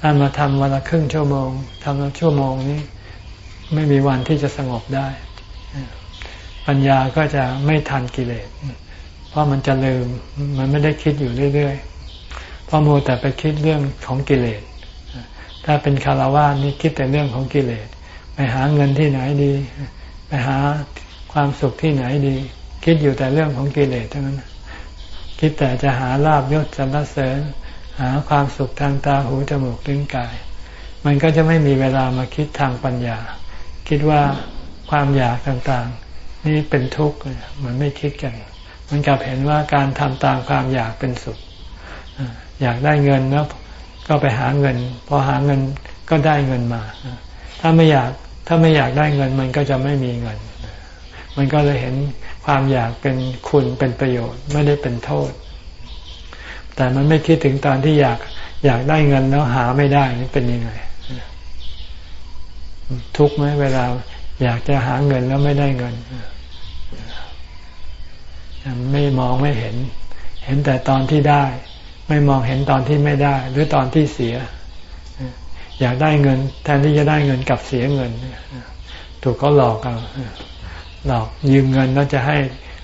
ถ้ามาทำวันละครึ่งชั่วโมงทำละชั่วโมงนี้ ไม่มีวันที่จะสงบได้ ปัญญาก็จะไม่ทันกิเลส เพราะมันจะลืม มันไม่ได้คิดอยู่เรื่อยๆ เพราะโมแต่ไปคิดเรื่องของกิเลส ถ้าเป็นคารวะนี่คิดแต่เรื่องของกิเลส ไปหาเงินที่ไหนดี ไปหาความสุขที่ไหนดี คิดอยู่แต่เรื่องของกิเลสเทั้งนั้น คิดแต่จะหาลาบยศสรรเสริญ หาความสุขทางตาหูจมูกลิ้นกาย มันก็จะไม่มีเวลามาคิดทางปัญญา คิดว่าความอยากต่างๆ นี่เป็นทุกข์มันไม่คิดกัน มันกลับเห็นว่าการทำตามความอยากเป็นสุข อยากได้เงินแล้วก็ไปหาเงิน พอหาเงินก็ได้เงินมา ถ้าไม่อยากถ้าไม่อยากได้เงินมันก็จะไม่มีเงิน มันก็เลยเห็นความอยากเป็นคุณเป็นประโยชน์ไม่ได้เป็นโทษ แต่มันไม่คิดถึงตอนที่อยากอยากได้เงินแล้วหาไม่ได้นี่เป็นยังไง ทุกข์ไหมเวลาอยากจะหาเงินแล้วไม่ได้เงินไม่มองไม่เห็น เห็นแต่ตอนที่ได้ ไม่มองเห็นตอนที่ไม่ได้ หรือตอนที่เสีย อยากได้เงิน แทนที่จะได้เงินกับเสียเงิน ถูกเขาหลอกเอาหลอกยืมเงินแล้วจะให้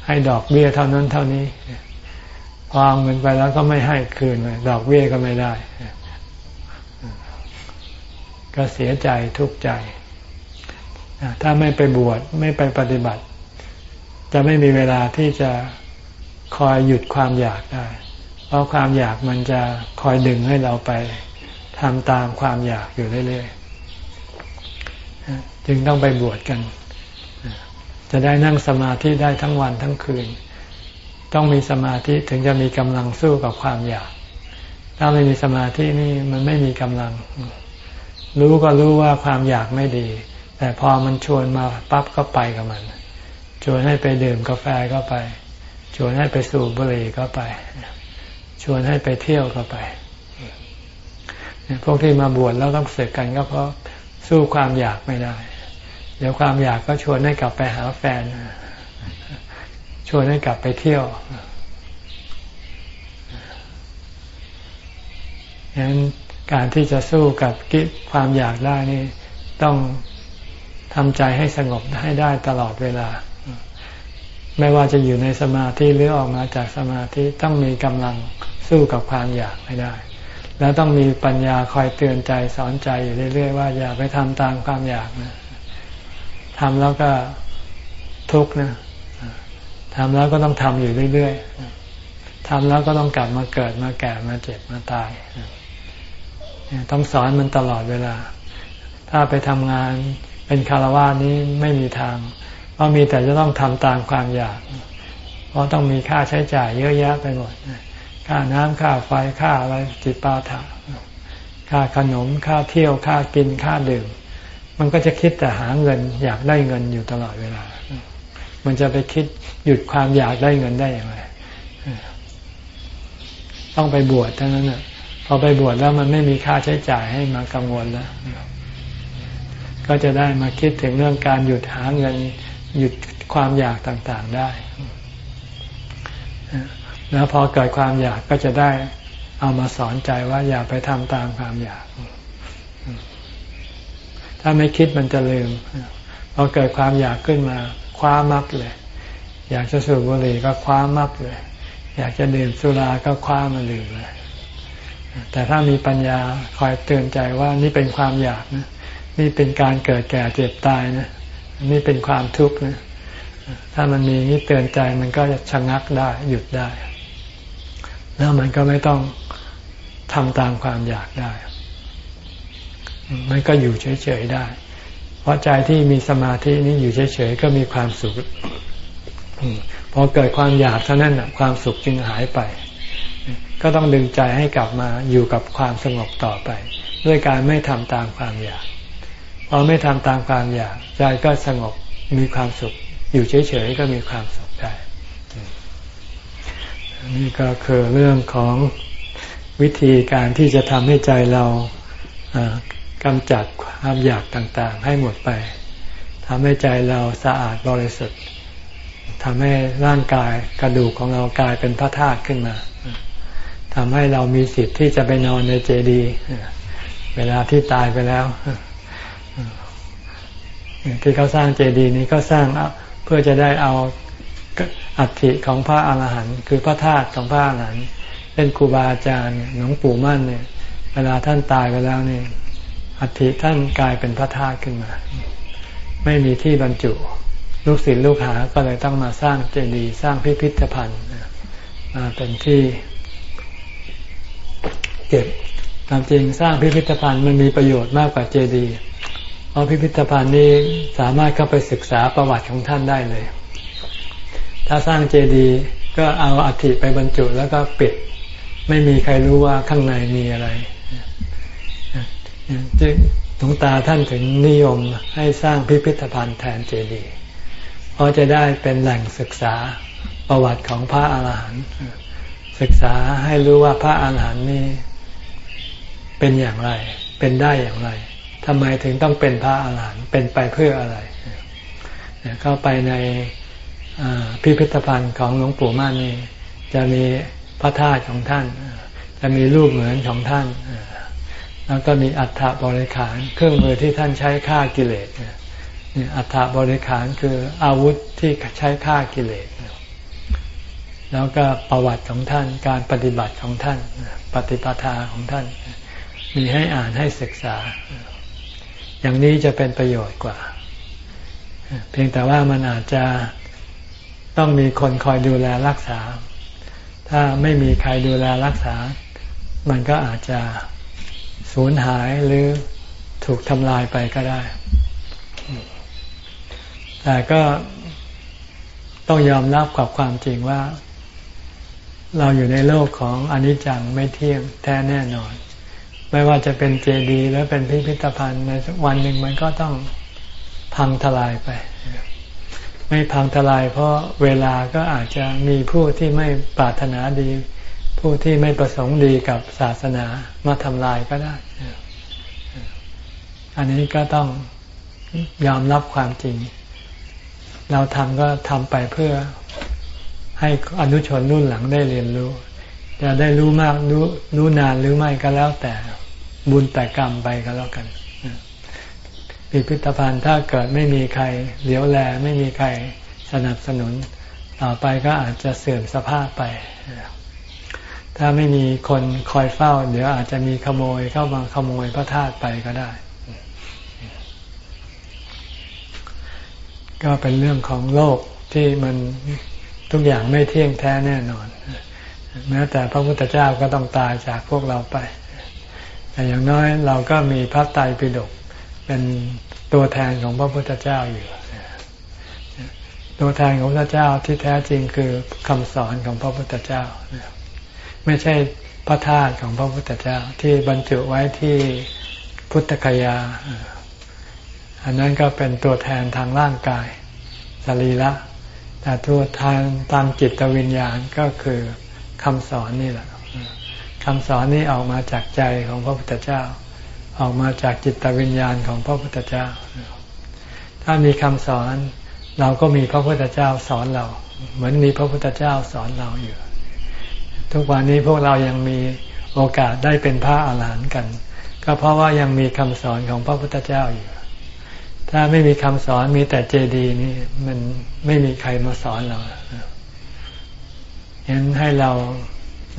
ให้ดอกเบี้ยเท่านั้นเท่านี้พอเอาเงินไปแล้วก็ไม่ให้คืนเลยดอกเบี้ยก็ไม่ได้ ก็เสียใจทุกข์ใจ ถ้าไม่ไปบวชไม่ไปปฏิบัติ จะไม่มีเวลาที่จะคอยหยุดความอยากได้ เพราะความอยากมันจะคอยดึงให้เราไปทำตามความอยากอยู่เรื่อยๆ จึงต้องไปบวชกัน จะได้นั่งสมาธิได้ทั้งวันทั้งคืน ต้องมีสมาธิถึงจะมีกำลังสู้กับความอยาก ถ้าไม่มีสมาธินี่มันไม่มีกำลัง รู้ก็รู้ว่าความอยากไม่ดี แต่พอมันชวนมาปั๊บก็ไปกับมัน ชวนให้ไปดื่มกาแฟก็ไป ชวนให้ไปสูบบุหรี่ก็ไป ชวนให้ไปเที่ยวก็ไป พวกที่มาบวชแล้วต้องเสกกันก็เพราะสู้ความอยากไม่ได้ เดี๋ยวความอยากก็ชวนให้กลับไปหาแฟน ชวนให้กลับไปเที่ยวฉะนั้นการที่จะสู้กับกิความอยากได้นี่ต้อง ทำใจให้สงบให้ได้ตลอดเวลา ไม่ว่าจะอยู่ในสมาธิหรือออกมาจากสมาธิต้องมีกำลังสู้กับความอยากให้ได้ แล้วต้องมีปัญญาคอยเตือนใจสอนใจอยู่เรื่อย ๆ ว่าอย่าไปทำตามความอยากนะทำแล้วก็ทุกข์นะทำแล้วก็ต้องทำอยู่เรื่อยๆทำแล้วก็ต้องกลับมาเกิดมาแก่มาเจ็บมาตาย ต้องสอนมันตลอดเวลา ถ้าไปทำงาน เป็นคารวะนี้ไม่มีทางเพราะมีแต่จะต้องทำตามความอยาก เพราะต้องมีค่าใช้จ่ายเยอะแยะไปหมด ค่าน้ำค่าไฟค่าอะไรจิตปาถะค่าขนมค่าเที่ยวค่ากินค่าดื่ม มันก็จะคิดแต่หาเงิน อยากได้เงินอยู่ตลอดเวลา มันจะไปคิดหยุดความอยากได้เงินได้อย่างไรต้องไปบวชเท่านั้นน่ะพอไปบวชแล้วมันไม่มีค่าใช้จ่ายให้มากังวลแล้ว ก็จะได้มาคิดถึงเรื่องการหยุดหาเงินหยุดความอยากต่างๆได้ แล้วพอเกิดความอยากก็จะได้เอามาสอนใจว่าอย่าไปทำตามความอยาก ถ้าไม่คิดมันจะลืม พอเกิดความอยากขึ้นมา คว้ามักเลย อยากจะสูบบุหรี่ก็คว้ามักเลย อยากจะดื่มสุราก็คว้ามาดื่มเลย แต่ถ้ามีปัญญาคอยเตือนใจว่านี่เป็นความอยากนะ นี่เป็นการเกิดแก่เจ็บตายนะนี่เป็นความทุกข์นะถ้ามันมีนี่เตือนใจมันก็จะชะงักได้หยุดได้ แล้วมันก็ไม่ต้องทำตามความอยากได้ มันก็อยู่เฉยๆได้ เพราะใจที่มีสมาธินี้อยู่เฉยๆก็มีความสุขพอเกิดความอยากเท่านั้นนะความสุขจึงหายไป ก็ต้องดึงใจให้กลับมาอยู่กับความสงบต่อไป ด้วยการไม่ทำตามความอยาก พอไม่ทำตามความอยากใจก็สงบมีความสุข อยู่เฉยๆก็มีความสุขได้นี่ก็คือเรื่องของวิธีการที่จะทำให้ใจเรากำจัดความอยากต่างๆ ให้หมดไปทำให้ใจเราสะอาดบริสุทธิ์ทำให้ร่างกายกระดูกของเรากลายเป็นพระธาตุขึ้นมาทำให้เรามีสิทธิ์ที่จะไปนอนในเจดีย์เวลาที่ตายไปแล้ว ที่เขาสร้างเจดีย์นี้ก็สร้างเพื่อจะได้เอาอัฐิของพระอาหารหันต์คือพระธาตุของพระอาหารหันต์เป็นครูบาอาจารย์หลวงปู่มั่นเนี่ย เวลาท่านตายไปแล้วเนี่ยอัฐิท่านกลายเป็นพระธาตุขึ้นมา ไม่มีที่บรรจุ ลูกศิษย์ลูกหาก็เลยต้องมาสร้างเจดีย์สร้างพิพิธภัณฑ์มาเป็นที่เก็บตามจริงสร้างพิพิธภัณฑ์มันมีประโยชน์มากกว่าเจดีย์ เพราะพิพิธภัณฑ์นี้สามารถเข้าไปศึกษาประวัติของท่านได้เลย ถ้าสร้างเจดีย์ก็เอาอัฐิไปบรรจุแล้วก็ปิด ไม่มีใครรู้ว่าข้างในมีอะไรจึงหลวงตาท่านถึงนิยมให้สร้างพิพิธภัณฑ์แทนเจดีย์เพราะจะได้เป็นแหล่งศึกษาประวัติของพระอาหารหันต์ศึกษาให้รู้ว่าพระอาหารหันต์นี้เป็นอย่างไร เป็นได้อย่างไร ทำไมถึงต้องเป็นพระอาหารหันต์เป็นไปเพื่ออะไรเข้าไปในพิพิธภัณฑ์ของหลวงปู่ม่านนี่จะมีพระธาตุของท่าน จะมีรูปเหมือนของท่าน แล้วก็มีอัฐบริขารเครื่องมือที่ท่านใช้ฆ่ากิเลสอัฐบริขารคืออาวุธที่ใช้ฆ่ากิเลสแล้วก็ประวัติของท่านการปฏิบัติของท่าน ปฏิปทาของท่าน มีให้อ่านให้ศึกษา อย่างนี้จะเป็นประโยชน์กว่า เพียงแต่ว่ามันอาจจะต้องมีคนคอยดูแลรักษา ถ้าไม่มีใครดูแลรักษา มันก็อาจจะสูญหายหรือถูกทำลายไปก็ได้ แต่ก็ต้องยอมรับกับความจริงว่า เราอยู่ในโลกของอนิจจังไม่เที่ยงแท้แน่นอน ไม่ว่าจะเป็นเจดีย์แล้วเป็นพิพิธภัณฑ์ในวันหนึ่งมันก็ต้องพังทลายไป ไม่พังทลาย เพราะเวลาก็อาจจะมีผู้ที่ไม่ปรารถนาดี ผู้ที่ไม่ประสงค์ดีกับศาสนามาทำลายก็ได้ อันนี้ก็ต้องยอมรับความจริง เราทำก็ทำไปเพื่อให้อนุชนรุ่นหลังได้เรียนรู้ จะได้รู้มากรู้รู้นานหรือไม่ก็แล้วแต่ บุญแต่กรรมไปก็แล้วกันพิพิธภัณฑ์ถ้าเกิดไม่มีใครเลี้ยวแลไม่มีใครสนับสนุน ต่อไปก็อาจจะเสื่อมสภาพไป ถ้าไม่มีคนคอยเฝ้า เดี๋ยวอาจจะมีขโมยเข้ามาขโมยพระธาตุไปก็ได้ ก็เป็นเรื่องของโลกที่มันทุกอย่างไม่เที่ยงแท้แน่นอน แม้แต่พระพุทธเจ้าก็ต้องตายจากพวกเราไป แต่อย่างน้อยเราก็มีพระไตรปิฎกเป็นตัวแทนของพระพุทธเจ้าอยู่ตัวแทนของพระเจ้าที่แท้จริงคือคำสอนของพระพุทธเจ้า ไม่ใช่พระธาตุของพระพุทธเจ้าที่บรรจุไว้ที่พุทธคยา อันนั้นก็เป็นตัวแทนทางร่างกายสรีระแต่ตัวแทนตามจิตวิญญาณก็คือคำสอนนี่แหละ คำสอนนี้ออกมาจากใจของพระพุทธเจ้า ออกมาจากจิตวิญญาณของพระพุทธเจ้า ถ้ามีคำสอนเราก็มีพระพุทธเจ้าสอนเรา เหมือนมีพระพุทธเจ้าสอนเราอยู่ ทุกวันนี้พวกเรายังมีโอกาสได้เป็นพระอาหารหันต์กัน ก็เพราะว่ายังมีคำสอนของพระพุทธเจ้าอยู่ ถ้าไม่มีคำสอนมีแต่เจดีย์นี่มันไม่มีใครมาสอนเราเห็นให้เรา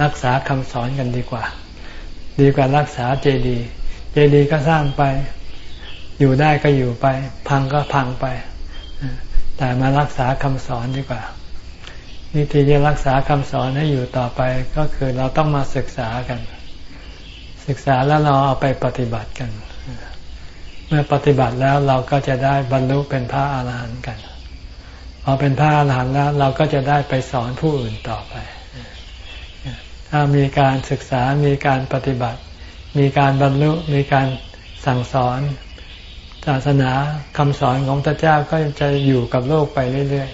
รักษาคำสอนกันดีกว่า ดีกว่ารักษาเจดีย์เจดีย์ก็สร้างไป อยู่ได้ก็อยู่ไป พังก็พังไป แต่มารักษาคำสอนดีกว่าวิธีจะรักษาคำสอนให้อยู่ต่อไปก็คือเราต้องมาศึกษากัน ศึกษาแล้วเราเอาไปปฏิบัติกัน เมื่อปฏิบัติแล้วเราก็จะได้บรรลุเป็นพระอาหารหันต์กันพอเป็นพระอาหารหันต์แล้วเราก็จะได้ไปสอนผู้อื่นต่อไป ถ้ามีการศึกษามีการปฏิบัติ มีการบรรลุมีการสั่งสอน ศาสนาคำสอนของพระเจ้าก็จะอยู่กับโลกไปเรื่อย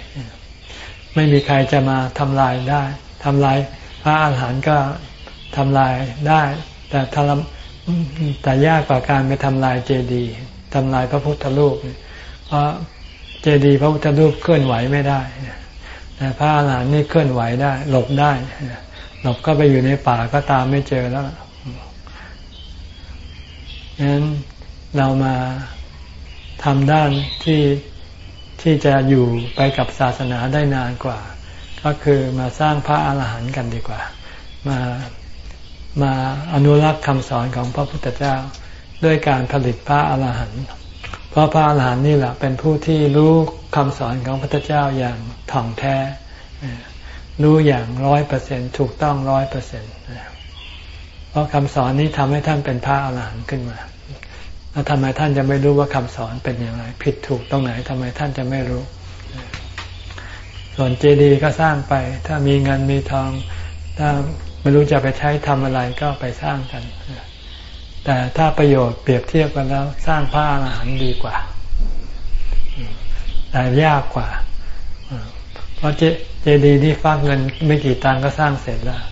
ๆ ไม่มีใครจะมาทำลายได้ทำลายพระอาหารหันต์ก็ทำลายได้ แต่ทำแต่ยากกว่าการไปทำลายเจดีย์ทำลายพระพุทธรูป เพราะเจดีย์พระพุทธรูปเคลื่อนไหวไม่ได้แต่พระอาหารหันต์นี่เคลื่อนไหวได้ หลบได้ หลบก็ไปอยู่ในป่าก็ตามไม่เจอแล้วงั้นเรามาทำด้านที่ที่จะอยู่ไปกับศาสนาได้นานกว่า ก็คือมาสร้างพระอาหารหันต์กันดีกว่า มามาอนุรักษ์คำสอนของพระพุทธเจ้าด้วยการผลิตพระอาหารหันต์เพราะพระอาหารหันต์นี่แหละเป็นผู้ที่รู้คำสอนของพระพุทธเจ้าอย่างถ่องแท้ รู้อย่างร้อยเปอร์เซ็นถูกต้องร้อยเปอร์เซ็นเพราะคำสอนนี้ทำให้ท่านเป็นพระอาหารหันต์ขึ้นมา แล้วทำไมท่านจะไม่รู้ว่าคำสอนเป็นอย่างไร ผิดถูกตรงไหนทำไมท่านจะไม่รู้ ส่วนเจดีย์ก็สร้างไป ถ้ามีเงินมีทอง ถ้าไม่รู้จะไปใช้ทำอะไรก็ไปสร้างกัน แต่ถ้าประโยชน์เปรียบเทียบกันแล้ว สร้างพระอาหารหันต์ดีกว่าแต่ยากกว่า เพราะเจดีย์นี่ฟักเงินไม่กี่ตังก็สร้างเสร็จแล้ว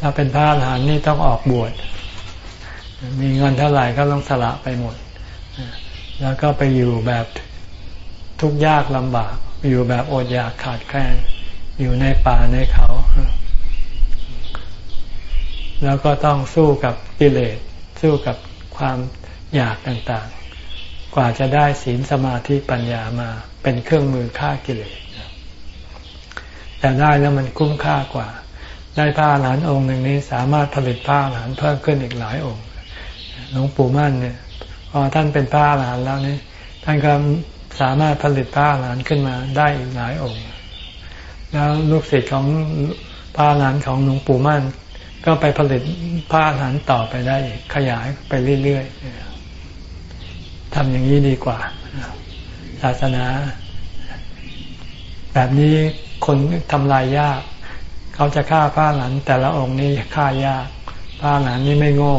ถ้าเป็นพระอรหันต์นี่ต้องออกบวช มีเงินเท่าไหร่ก็ต้องสละไปหมด แล้วก็ไปอยู่แบบทุกข์ยากลำบาก อยู่แบบอดอยากขาดแคลน อยู่ในป่าในเขา แล้วก็ต้องสู้กับกิเลส สู้กับความอยากต่างๆ กว่าจะได้ศีลสมาธิปัญญามาเป็นเครื่องมือฆ่ากิเลส แต่ได้แล้วมันคุ้มค่ากว่า ได้ผ้าหลานองค์หนึ่งนี้สามารถผลิตผ้าหลานเพิ่มขึ้นอีกหลายองค์หลวงปู่มั่นเนี่ยพอท่านเป็นพระอรหันแล้วนี่ท่านก็สามารถผลิตพระอรหันขึ้นมาได้อีกหลายองค์ แล้วลูกศิษย์ของพระอรหันของหลวงปู่มั่น ก็ไปผลิตพระอรหันต์ต่อไปได้ขยายไปเรื่อยๆทำอย่างนี้ดีกว่าศาสนา แบบนี้ คนทำลายยาก เขาจะฆ่าพระหลานแต่ละองค์นี้ฆ่ายากพระหลานนี่ไม่โง่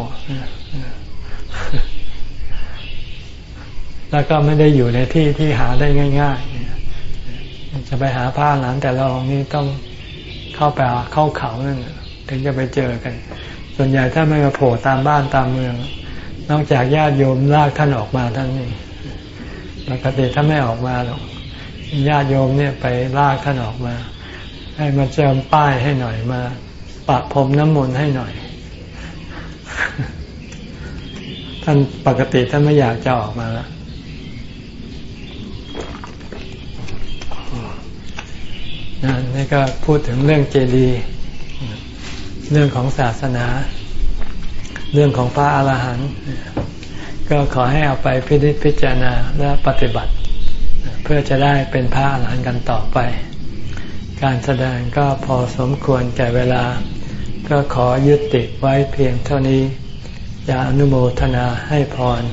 แล้วก็ไม่ได้อยู่ในที่ที่หาได้ง่าย ๆ จะไปหาผ้าหลานแต่ละองค์นี้ต้องเข้าไปเข้าเขานั่นถึงจะไปเจอกัน ส่วนใหญ่ถ้าไม่มาโผล่ตามบ้านตามเมือง นอกจากญาติโยมลากท่านออกมาท่านนี่ปกติถ้าไม่ออกมาหรอก ญาติโยมเนี่ยไปลากท่านออกมา ให้มาเจิมป้ายให้หน่อยมาปะพรมน้ำมนต์ให้หน่อย ท่านปกติท่านไม่อยากจะออกมาแล้วนั่นนี่ก็พูดถึงเรื่องเจดีย์เรื่องของศาสนา เรื่องของพระอาหารหันต์ก็ขอให้เอาไปพิจิตพิจารณาและปฏิบัติ เพื่อจะได้เป็นพระอรหันต์กันต่อไป การแสดงก็พอสมควรแก่เวลา ก็ขอยุติไว้เพียงเท่านี้จะอนุโมทนาให้พร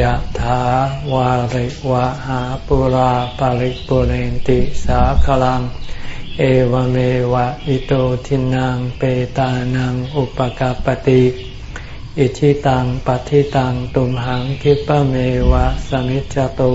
ยะถาวาริวะหาปุราปาริปุเรนติสาคลัง เอวเมวะอิโตทินังเปตานังอุปกาปติอิชิตังปัติตังตุมหังคิปะเมวะสมิจจตุ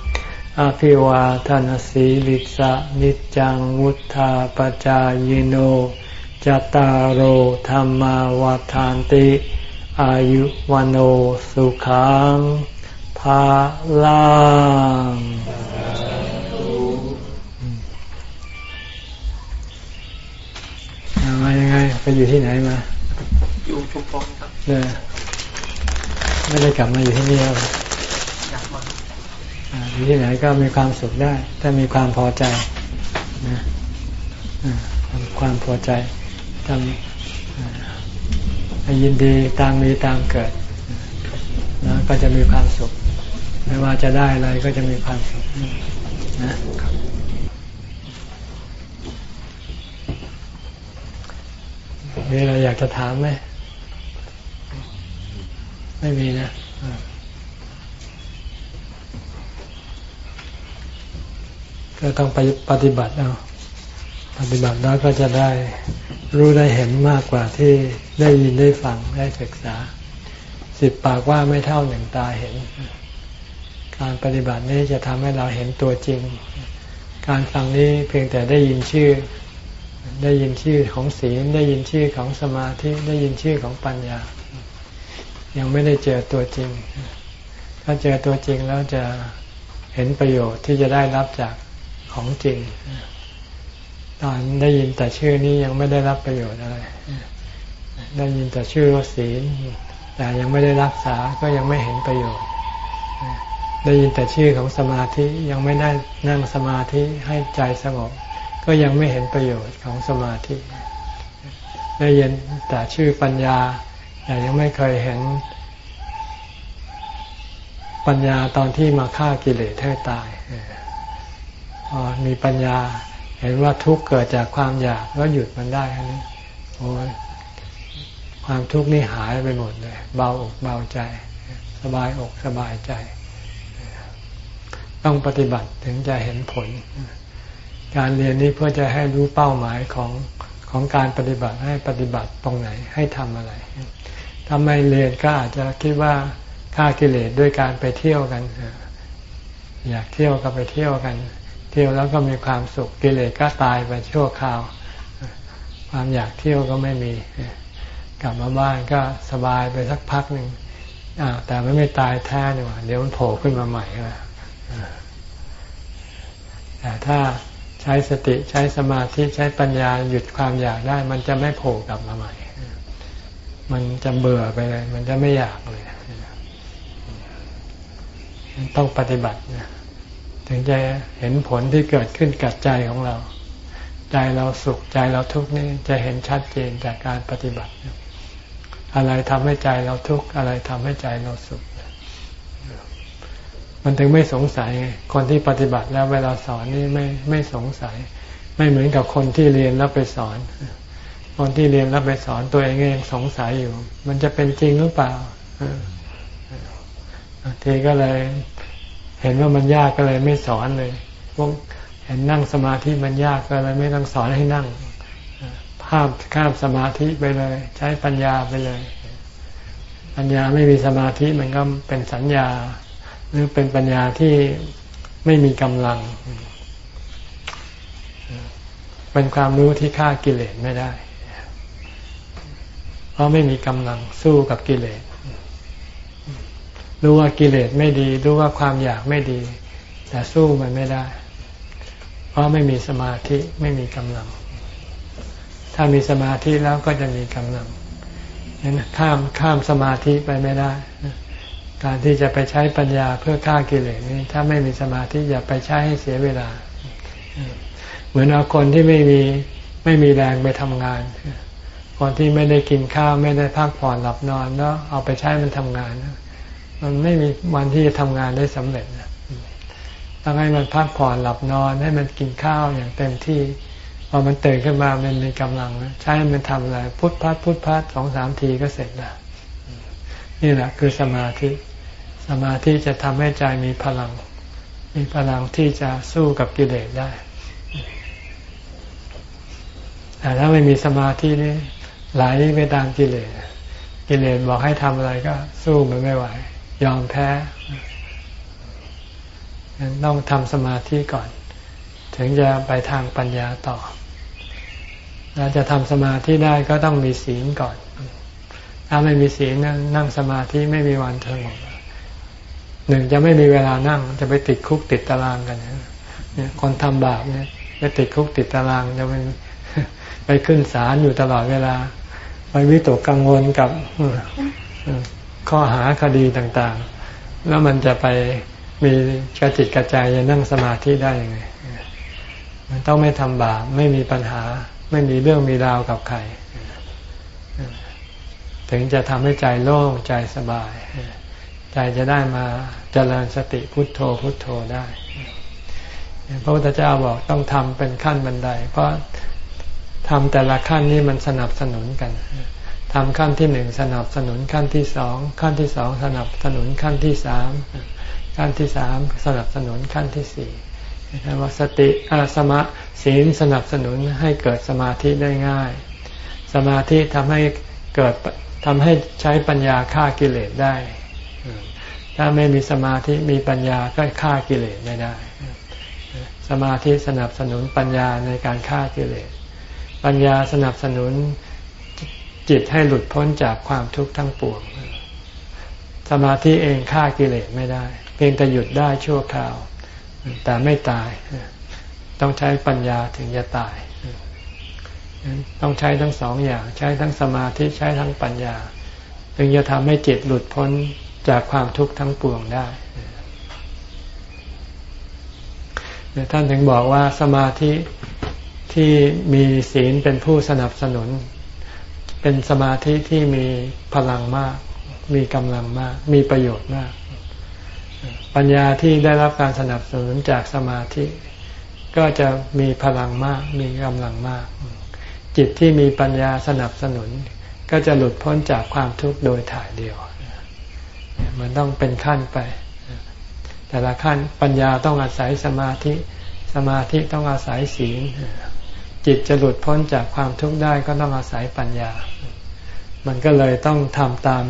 อภิวาทานสีลิสะนิจังวุธาปจายโนจตารโหธรรมวาทานติ อายุวันโอสุขังพาลังมายังไง ไปอยู่ที่ไหนมา อยู่ชุมพรครับเนี่ยไม่ได้กลับมาอยู่ที่นี่แล้วอยากมา อยู่ที่ไหนก็มีความสุขได้ ถ้ามีความพอใจนะความพอใจทำยินดีตามมีตามเกิดนะก็จะมีความสุข ไม่ว่าจะได้อะไรก็จะมีความสุขนะนี่เราอยากจะถามไหม ไม่มีนะ ก็ต้องไปปฏิบัติเอาปฏิบัติแล้วก็จะได้รู้ได้เห็นมากกว่าที่ได้ยินได้ฟังได้ศึกษา สิบปากว่าไม่เท่าหนึ่งตาเห็น การปฏิบัตินี้จะทำให้เราเห็นตัวจริง การฟังนี้เพียงแต่ได้ยินชื่อ ได้ยินชื่อของศีลได้ยินชื่อของสมาธิได้ยินชื่อของปัญญา ยังไม่ได้เจอตัวจริง ถ้าเจอตัวจริงแล้วจะเห็นประโยชน์ที่จะได้รับจาก ของจริง ตอนได้ยินแต่ชื่อนี้ยังไม่ได้รับประโยชน์อะไร ได้ยินแต่ชื่อว่าศีล แต่ยังไม่ได้รักษาก็ยังไม่เห็นประโยชน์ ได้ยินแต่ชื่อของสมาธิยังไม่ได้นั่งสมาธิให้ใจสงบ ก็ยังไม่เห็นประโยชน์ของสมาธิ ได้ยินแต่ชื่อปัญญา แต่ยังไม่เคยเห็นปัญญาตอนที่มาฆ่ากิเลสให้ตายพอ มีปัญญา เห็นว่าทุกข์เกิดจากความอยากแล้วหยุดมันได้อันนี้โอ้ยความทุกข์นี่หายไปหมดเลย เบาอกเบาใจ สบายอกสบายใจ ต้องปฏิบัติถึงจะเห็นผล การเรียนนี้เพื่อจะให้รู้เป้าหมายของของการปฏิบัติให้ปฏิบัติตรงไหนให้ทำอะไรถ้าไม่เรียนก็อาจจะคิดว่าฆ่ากิเลสด้วยการไปเที่ยวกัน อยากเที่ยวก็ไปเที่ยวกัน เที่ยวแล้วก็มีความสุขกิเลสก็ตายไปชั่วคราว ความอยากเที่ยวก็ไม่มี กลับมาบ้านก็สบายไปสักพักหนึ่งแต่ไม่ไม่ตายแท้นี่หว่าเดี๋ยวมันโผล่ขึ้นมาใหม่แต่ถ้าใช้สติใช้สมาธิใช้ปัญญาหยุดความอยากได้ มันจะไม่โผล่กลับมาใหม่ มันจะเบื่อไปเลย มันจะไม่อยากเลย ต้องปฏิบัตินะ ถึงจะเห็นผลที่เกิดขึ้นกับใจของเรา ใจเราสุขใจเราทุกข์นี่จะเห็นชัดเจนจากการปฏิบัติ อะไรทำให้ใจเราทุกข์อะไรทำให้ใจเราสุข มันถึงไม่สงสัย คนที่ปฏิบัติแล้วเวลาสอนนี่ไม่ไม่สงสัย ไม่เหมือนกับคนที่เรียนแล้วไปสอนคนที่เรียนแล้วไปสอนตัวเองยังสงสัยอยู่ มันจะเป็นจริงหรือเปล่าทีก็เลย เห็นว่ามันยากก็เลยไม่สอนเลยพวกเห็นนั่งสมาธิมันยากก็เลยไม่ต้องสอนให้นั่งข้ามข้ามสมาธิไปเลย ใช้ปัญญาไปเลย ปัญญาไม่มีสมาธิมันก็เป็นสัญญา หรือเป็นปัญญาที่ไม่มีกำลัง เป็นความรู้ที่ฆ่ากิเลสไม่ได้ เพราะไม่มีกำลังสู้กับกิเลส รู้ว่ากิเลสไม่ดี รู้ว่าความอยากไม่ดี แต่สู้มันไม่ได้ เพราะไม่มีสมาธิไม่มีกำลัง ถ้ามีสมาธิแล้วก็จะมีกำลังเห็นข้ามข้ามสมาธิไปไม่ได้ การที่จะไปใช้ปัญญาเพื่อฆ่ากิเลสนี้ถ้าไม่มีสมาธิอย่าไปใช้ให้เสียเวลา เหมือนเอาคนที่ไม่มีไม่มีแรงไปทำงานคนที่ไม่ได้กินข้าวไม่ได้พักผ่อนหลับนอนแล้วเอาไปใช้มันทำงาน มันไม่มีวันที่จะทำงานได้สำเร็จนะต้องให้มันพักผ่อนหลับนอน ให้มันกินข้าวอย่างเต็มที่พอมันตื่นขึ้นมามันมีกำลังใช้มันทำอะไรพุทพัดพุทพัดสองสามทีก็เสร็จล้วนี่แหละคือสมาธิ สมาธิจะทำให้ใจมีพลัง มีพลังที่จะสู้กับกิเลสได้แต่ถ้าไม่มีสมาธินี่ไหลไปตามกิเลสกิเลสบอกให้ทำอะไรก็สู้มันไม่ไหว ยอมแพ้ต้องทำสมาธิก่อน ถึงจะไปทางปัญญาต่อเราจะทำสมาธิได้ก็ต้องมีศีลก่อน ถ้าไม่มีศีลนั่งสมาธิไม่มีวันสงบหนึ่งจะไม่มีเวลานั่ง จะไปติดคุกติดตารางกันเนี่ยคนทำบาปเนี่ยไปติดคุกติดตารางจะไปไปขึ้นศาลอยู่ตลอดเวลา ไปวิตกกังวลกับ ข้อหาคดีต่างๆ แล้วมันจะไปมีกระจิตกระใจจะนั่งสมาธิได้ยังไง มันต้องไม่ทำบาปไม่มีปัญหา ไม่มีเรื่องมีราวกับใคร ถึงจะทำให้ใจโล่งใจสบาย ใจจะได้มาเจริญสติพุทโธพุทโธได้พระพุทธเจ้าบอกต้องทำเป็นขั้นบันได เพราะททำแต่ละขั้นนี้มันสนับสนุนกัน ทำขั้นที่หนึ่งสนับสนุนขั้นที่สองขั้นที่สองสนับสนุนขั้นที่สามขั้นที่สามสนับสนุนขั้นที่สี่เรียกว่าสติอาสมาศีลสนับสนุนให้เกิดสมาธิได้ง่าย สมาธิทำให้เกิดทำให้ใช้ปัญญาฆ่ากิเลสได้ ถ้าไม่มีสมาธิมีปัญญาก็ฆ่ากิเลสไม่ได้ สมาธิสนับสนุนปัญญาในการฆ่ากิเลส ปัญญาสนับสนุน จิตให้หลุดพ้นจากความทุกข์ทั้งปวง สมาธิเองฆ่ากิเลสไม่ได้ เพียงแต่หยุดได้ชั่วคราว แต่ไม่ตาย ต้องใช้ปัญญาถึงจะตาย ต้องใช้ทั้งสองอย่าง ใช้ทั้งสมาธิใช้ทั้งปัญญา ถึงจะทำให้จิตหลุดพ้นจากความทุกข์ทั้งปวงได้ท่านถึงบอกว่าสมาธิที่มีศีลเป็นผู้สนับสนุน เป็นสมาธิที่มีพลังมาก มีกำลังมาก มีประโยชน์มาก ปัญญาที่ได้รับการสนับสนุนจากสมาธิ ก็จะมีพลังมาก มีกำลังมาก จิตที่มีปัญญาสนับสนุน ก็จะหลุดพ้นจากความทุกข์โดยถ่ายเดียว มันต้องเป็นขั้นไป แต่ละขั้นปัญญาต้องอาศัยสมาธิ สมาธิต้องอาศัยศีลจิตจะหลุดพ้นจากความทุกข์ได้ก็ต้องอาศัยปัญญา มันก็เลยต้องทำตาม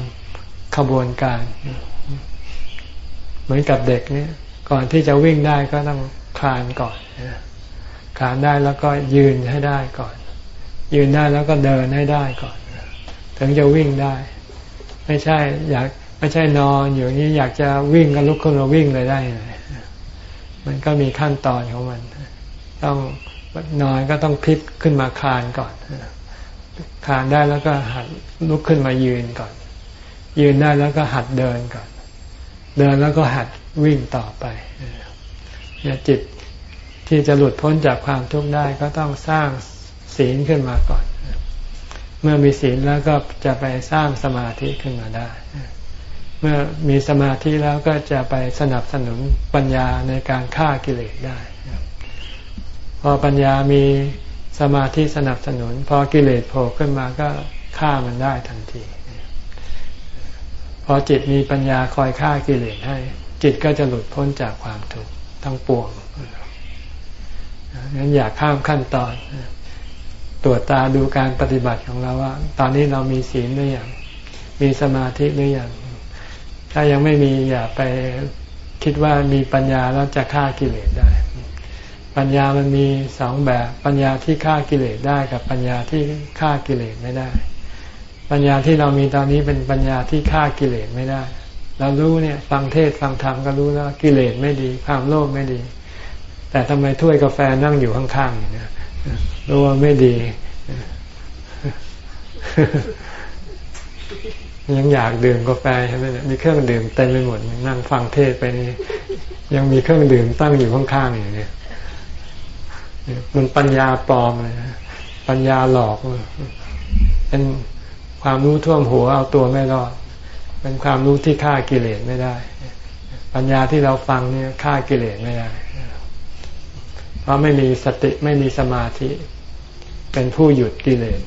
ขบวนการ เหมือนกับเด็กเนี่ยก่อนที่จะวิ่งได้ก็ต้องคลานก่อนคลานได้แล้วก็ยืนให้ได้ก่อน ยืนได้แล้วก็เดินให้ได้ก่อน ถึงจะวิ่งได้ ไม่ใช่ อยากไม่ใช่นอนอยู่นี้อยากจะวิ่งก็ลุกขึ้นมาวิ่งเลยได้เลยมันก็มีขั้นตอนของมัน ต้องนอนก็ต้องพลิกขึ้นมาคลานก่อน คานได้แล้วก็หัดลุกขึ้นมายืนก่อน ยืนได้แล้วก็หัดเดินก่อน เดินแล้วก็หัดวิ่งต่อไปเนี่ยจิตที่จะหลุดพ้นจากความทุกข์ได้ก็ต้องสร้างศีลขึ้นมาก่อน เมื่อมีศีลแล้วก็จะไปสร้างสมาธิขึ้นมาได้ เมื่อมีสมาธิแล้วก็จะไปสนับสนุนปัญญาในการฆ่ากิเลสได้ พอปัญญามี สมาธิสนับสนุน พอกิเลสโผล่ขึ้นมาก็ฆ่ามันได้ทันที พอจิตมีปัญญาคอยฆ่ากิเลสให้ จิตก็จะหลุดพ้นจากความทุกข์ทั้งปวงงั้นอยากข้ามขั้นตอน ตรวจตาดูการปฏิบัติของเราว่า ตอนนี้เรามีศีลหรือยังมีสมาธิหรือยังถ้ายังไม่มีอย่าไปคิดว่ามีปัญญาแล้วจะฆ่ากิเลสได้ ปัญญามันมีสองแบบ ปัญญาที่ฆ่ากิเลสได้กับปัญญาที่ฆ่ากิเลสไม่ได้ ปัญญาที่เรามีตอนนี้เป็นปัญญาที่ฆ่ากิเลสไม่ได้ เรารู้เนี่ย ฟังเทศฟังธรรมก็รู้แล้วกิเลสไม่ดี ความโลภไม่ดี แต่ทำไมถ้วยกาแฟนั่งอยู่ข้างๆอย่างนี้รู้ว่าไม่ดี ยังอยากดื่มกาแฟใช่ไหมมีเครื่องดื่มเต็มไปหมดนั่งฟังเทศไปนี่ยังมีเครื่องดื่มตั้งอยู่ข้างๆอย่างเนี้ย มันปัญญาปลอมเลยนะปัญญาหลอกเป็นความรู้ท่วมหัวเอาตัวไม่รอด เป็นความรู้ที่ฆ่ากิเลสไม่ได้ ปัญญาที่เราฟังเนี่ยฆ่ากิเลสไม่ได้ เพราะไม่มีสติไม่มีสมาธิ เป็นผู้หยุดกิเลส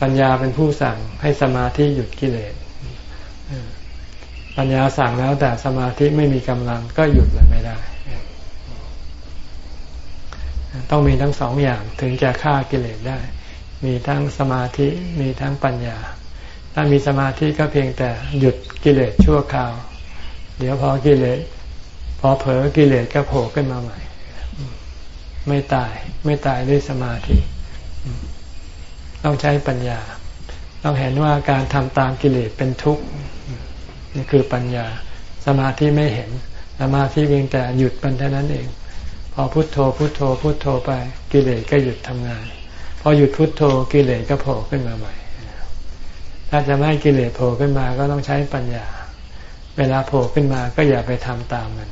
ปัญญาเป็นผู้สั่งให้สมาธิหยุดกิเลสปัญญาสั่งแล้วแต่สมาธิไม่มีกำลังก็หยุดมันไม่ได้ ต้องมีทั้งสองอย่างถึงจะฆ่ากิเลสได้ มีทั้งสมาธิมีทั้งปัญญา ถ้ามีสมาธิก็เพียงแต่หยุดกิเลสชั่วคราว เดี๋ยวพอกิเลสพอเผลอกิเลสก็โผล่ขึ้นมาใหม่ ไม่ตายไม่ตายด้วยสมาธิ ต้องใช้ปัญญา ต้องเห็นว่าการทำตามกิเลสเป็นทุกข์นี่คือปัญญา สมาธิไม่เห็นสมาธิเพียงแต่หยุดมันเท่านั้นเอง พอพุโทโธพุโทโธพุโทโธไปกิเลสก็หยุดทำงาน พอหยุดพุโทโธกิเลสก็โผล่ขึ้นมาใหม่ ถ้าจะไม่ให้กิเลสโผล่ขึ้นมาก็ต้องใช้ปัญญา เวลาโผล่ขึ้นมาก็อย่าไปทำตามมัน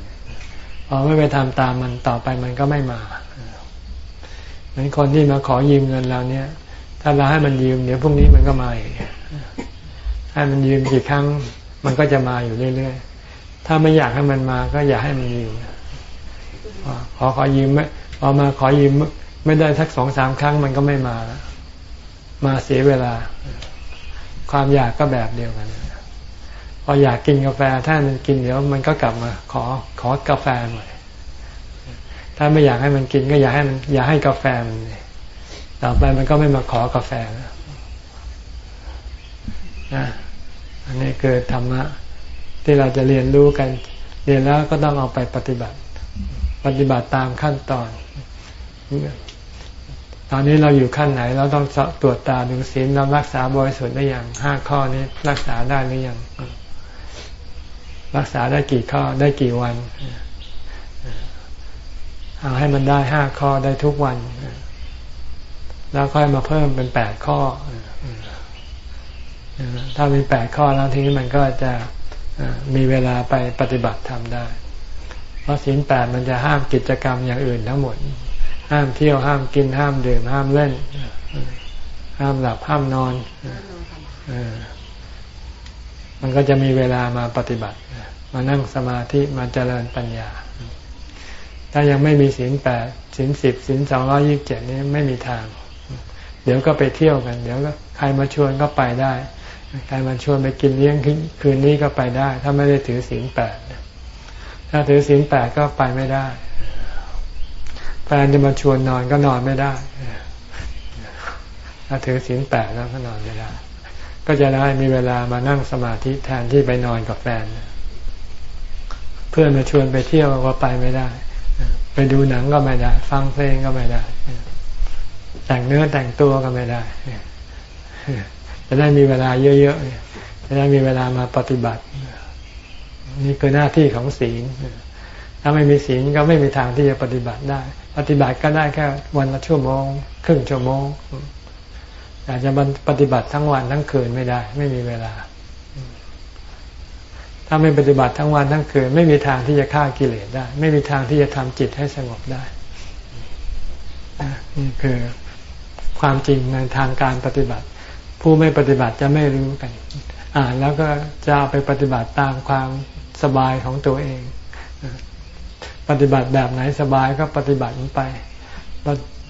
พอไม่ไปทำตามมันต่อไปมันก็ไม่มาเหมือนคนที่มาขอยืมเงินเราเนี่ย ถ้าเราให้มันยืมเดี๋ยวพรุ่งนี้มันก็มาอีกให้มันยืมกี่ครั้ง มันก็จะมาอยู่เรื่อยๆถ้าไม่อยากให้มันมาก็อย่าให้มันยืม ขอขอยืมไม่พอมาขอยืมไม่ได้สักสองสามครั้งมันก็ไม่มาแล้วมาเสียเวลา ความอยากก็แบบเดียวกันพออยากกินกาแฟถ้ามันกินเดี๋ยวมันก็กลับมา ขอขอกาแฟหม่ถ้าไม่อยากให้มันกินก็อย่าให้มันอย่าให้กาแฟมันต่อไปมันก็ไม่มาขอกาแฟแล้วนะอันนี้คือธรรมะที่เราจะเรียนรู้กัน เรียนแล้วก็ต้องเอาไปปฏิบัติ ปฏิบัติตามขั้นตอน ตอนนี้เราอยู่ขั้นไหน เราต้องตรวจตาดูศีลเรารักษาบริสุทธิ์ได้อย่างห้าข้อนี้รักษาได้หรือยังรักษาได้กี่ข้อได้กี่วันเอาให้มันได้ห้าข้อได้ทุกวัน แล้วค่อยมาเพิ่มเป็นแปดข้อถ้ามีแปดข้อแล้วทีนี้มันก็จะมีเวลาไปปฏิบัติทำได้ เพราะศีลแปดมันจะห้ามกิจกรรมอย่างอื่นทั้งหมด ห้ามเที่ยวห้ามกินห้ามดื่มห้ามเล่น ห้ามหลับห้ามนอนมันก็จะมีเวลามาปฏิบัติ มานั่งสมาธิมาเจริญปัญญา ถ้ายังไม่มีศีลแปดศีลสิบศีลสองร้อยี่บเจ็ดนี้ไม่มีทาง เดี๋ยวก็ไปเที่ยวกัน เดี๋ยวก็ใครมาชวนก็ไปได้ใครมาชวนไปกินเลี้ยงคืนนี้ก็ไปได้ ถ้าไม่ได้ถือศีลแปด ถ้าถือศีลแปดก็ไปไม่ได้ แฟนจะมาชวนนอนก็นอนไม่ได้ ถ้าถือศีลแปดแล้วก็นอนไม่ได้ ก็จะได้มีเวลามานั่งสมาธิแทนที่ไปนอนกับแฟน เพื่อนมาชวนไปเที่ยวก็ไปไม่ได้ ไปดูหนังก็ไม่ได้ ฟังเพลงก็ไม่ได้ แต่งเนื้อแต่งตัวก็ไม่ได้ จะได้มีเวลาเยอะๆจะได้มีเวลามาปฏิบัติ นี่คือหน้าที่ของศีล ถ้าไม่มีศีลก็ไม่มีทางที่จะปฏิบัติได้ ปฏิบัติก็ได้แค่วันละชั่วโมง ครึ่งชั่วโมงอาจจะปฏิบัติทั้งวันทั้งคืนไม่ได้ ไม่มีเวลา ถ้าไม่ปฏิบัติทั้งวันทั้งคืน ไม่มีทางที่จะฆ่ากิเลสได้ ไม่มีทางที่จะทำจิตให้สงบได้นี่คือความจริงในทางการปฏิบัติ ผู้ไม่ปฏิบัติจะไม่รู้กัน อ่านแล้วก็จะไปปฏิบัติตามความ สบายของตัวเอง ปฏิบัติแบบไหนสบายก็ปฏิบัติไป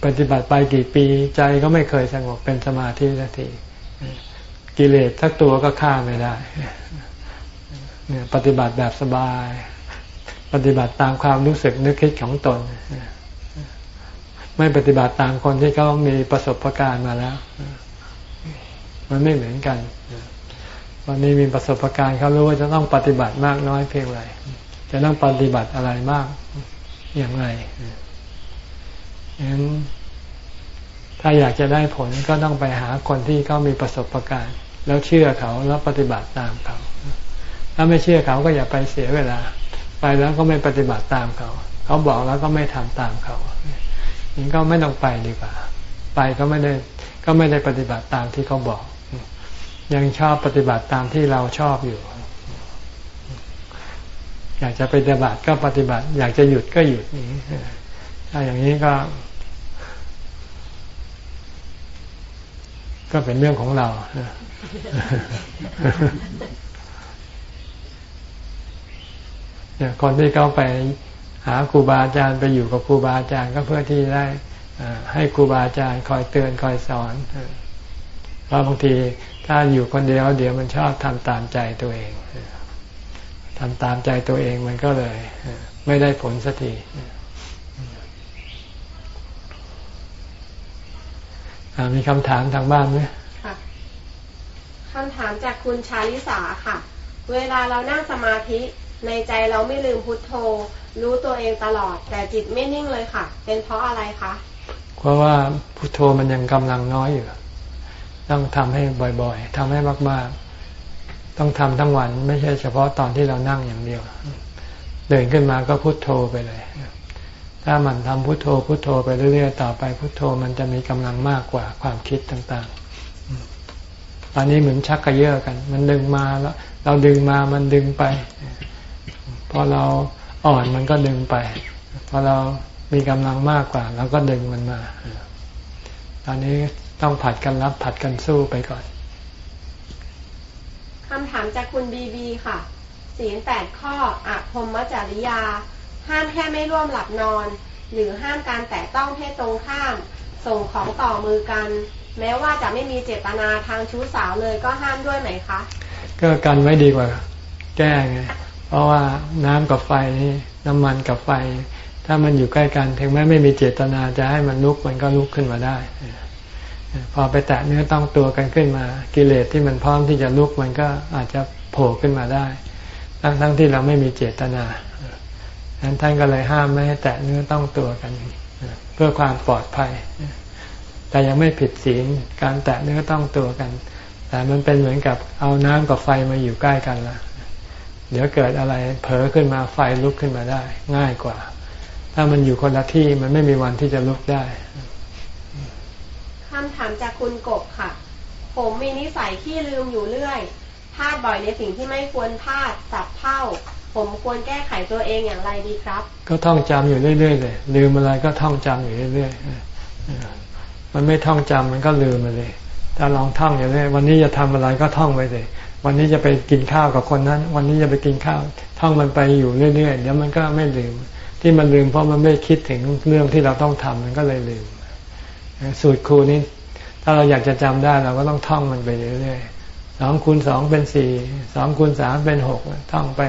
ปฏิบัติไปกี่ปีใจก็ไม่เคยสงบเป็นสมาธิสักทีกิเลสทักตัวก็ฆ่าไม่ได้เนี่ยปฏิบัติแบบสบาย ปฏิบัติตามความรู้สึกนึกคิดของตน ไม่ปฏิบัติตามคนที่เขามีประสบการณ์มาแล้ว มันไม่เหมือนกัน วันนี้มีประสบการณ์เขารู้ว่าจะต้องปฏิบัติมากน้อยเพียงไร จะต้องปฏิบัติอะไรมากอย่างไรฉะนั้นถ้าอยากจะได้ผลก็ต้องไปหาคนที่เขามีประสบการณ์ แล้วเชื่อเขาแล้วปฏิบัติตามเขา ถ้าไม่เชื่อเขาก็อย่าไปเสียเวลา ไปแล้วก็ไม่ปฏิบัติตามเขา เขาบอกแล้วก็ไม่ทำตามเขาอย่างก็ไม่ต้องไปดีกว่า ไปก็ไม่ได้ก็ไม่ได้ปฏิบัติตามที่เขาบอก ยังชอบปฏิบัติตามที่เราชอบอยู่ อยากจะปฏิบัติก็ปฏิบัติ อยากจะหยุดก็หยุดนี้ถ้าอย่างนี้ก็ ก็เป็นเรื่องของเราเนี่ยคนที่เขาไปหาครูบาอาจารย์ไปอยู่กับครูบาอาจารย์ก็เพื่อที่ได้ให้ครูบาอาจารย์คอยเตือนคอยสอนเพราะบางที ถ้าอยู่คนเดียวเดี๋ยวมันชอบทำตามใจตัวเองทำตามใจตัวเองมันก็เลย ไม่ได้ผลสักทีมีคำถามทางบ้านไหมค่ะคำถามจากคุณชาลิสาค่ะ เวลาเรานั่งสมาธิในใจเราไม่ลืมพุทโธ รู้ตัวเองตลอด แต่จิตไม่นิ่งเลยค่ะ เป็นเพราะอะไรคะ เพราะว่าพุทโธมันยังกำลังน้อยอยู่ ต้องทำให้บ่อยๆทำให้มากๆ ต้องทำทั้งวัน ไม่ใช่เฉพาะตอนที่เรานั่งอย่างเดียว เดินขึ้นมาก็พุโทโธไปเลย ถ้ามันทำพุโทโธพุโทโธไปเรื่อยๆ ต่อไปพุโทโธมันจะมีกำลังมากกว่าความคิดต่างๆ ตอนนี้เหมือนชักกระเยาะกัน มันดึงมาแล้ว เราดึงมามันดึงไป พอเราอ่อนมันก็ดึงไป พอเรามีกำลังมากกว่าเราก็ดึงมันมา ตอนนี้ ต้องผัดกันรับผัดกันสู้ไปก่อนคำถามจากคุณบีบีค่ะศีลแปดข้ออะพรมจริยา ห้ามแค่ไม่ร่วมหลับนอน หรือห้ามการแตะต้องเพศตรงข้าม ส่งของต่อมือกัน แม้ว่าจะไม่มีเจตนาทางชู้สาวเลยก็ห้ามด้วยไหมคะ ก็กันไว้ดีกว่า แก้ไง เพราะว่าน้ำกับไฟนี่น้ำมันกับไฟ ถ้ามันอยู่ใกล้กัน ถึงแม้ไม่มีเจตนาจะให้มันลุกมันก็ลุกขึ้นมาได้ พอไปแตะเนื้อต้องตัวกันขึ้นมา กิเลสที่มันพร้อมที่จะลุกมันก็อาจจะโผล่ขึ้นมาได้ ทั้งทั้งที่เราไม่มีเจตนาดังนั้นท่านก็เลยห้ามไม่ให้แตะเนื้อต้องตัวกัน เพื่อความปลอดภัย แต่ยังไม่ผิดศีลการแตะเนื้อต้องตัวกัน แต่มันเป็นเหมือนกับเอาน้ำกับไฟมาอยู่ใกล้กันละเดี๋ยวเกิดอะไรเผลอขึ้นมาไฟลุกขึ้นมาได้ ง่ายกว่า ถ้ามันอยู่คนละที่มันไม่มีวันที่จะลุกได้ คำถามจากคุณกบค่ะ ผมมีนิสัยขี้ลืมอยู่เรื่อยพลาดบ่อยในสิ่งที่ไม่ควรพลาดสับเท่า ผมควรแก้ไขตัวเองอย่างไรดีครับ ก็ท่องจำอยู่เรื่อยๆเลยลืมอะไรก็ท่องจำอยู่เรื่อยๆมันไม่ท่องจำมันก็ลืมไปเลย ถ้าลองท่องอย่างนี้วันนี้จะทำอะไรก็ท่องไปเลยวันนี้จะไปกินข้าวกับคนนั้น วันนี้จะไปกินข้าว ท่องมันไปอยู่เรื่อยๆเดี๋ยวมันก็ไม่ลืม ที่มันลืมเพราะมันไม่คิดถึงเรื่องที่เราต้องทำมันก็เลยลืม สูตรครูนี้ ถ้าเราอยากจะจำได้เราก็ต้องท่องมันไปเรื่อยๆสองคูณสองเป็นสี่สองคูณสามเป็นหกท่องไป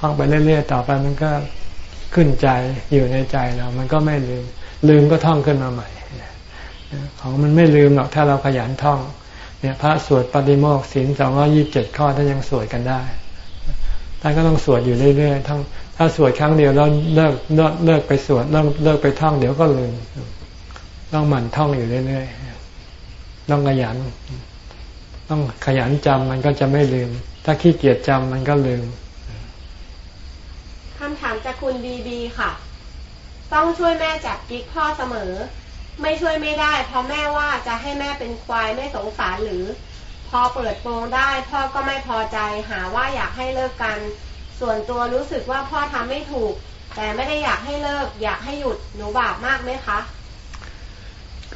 ท่องไปเรื่อยๆต่อไปมันก็ขึ้นใจอยู่ในใจเรา มันก็ไม่ลืม ลืมก็ท่องขึ้นมาใหม่ของมันไม่ลืมหรอกถ้าเราขยันท่อง เนี่ยพระสวดปฏิโมกข์ศีลสองร้อยี่บเจ็ดข้อท่านยังสวดกันได้ท่านก็ต้องสวดอยู่เรื่อยๆทั้งถ้าสวดครั้งเดียวแล้วเลิกเลิกเลิกไปสวดเลิกเลิกไปท่องเดี๋ยวก็ลืม ต้องหมั่นท่องอยู่เรื่อยๆต้องขยัน ต้องขยันจำมันก็จะไม่ลืม ถ้าขี้เกียจจำมันก็ลืมคำถามจากคุณบีบีค่ะ ต้องช่วยแม่จับกิ๊กพ่อเสมอ ไม่ช่วยไม่ได้ เพราะแม่ว่าจะให้แม่เป็นควายไม่สงสารหรือ พอเปิดโปงได้ พ่อก็ไม่พอใจหาว่าอยากให้เลิกกัน ส่วนตัวรู้สึกว่าพ่อทำไม่ถูก แต่ไม่ได้อยากให้เลิก อยากให้หยุดหนูบาปมากไหมคะ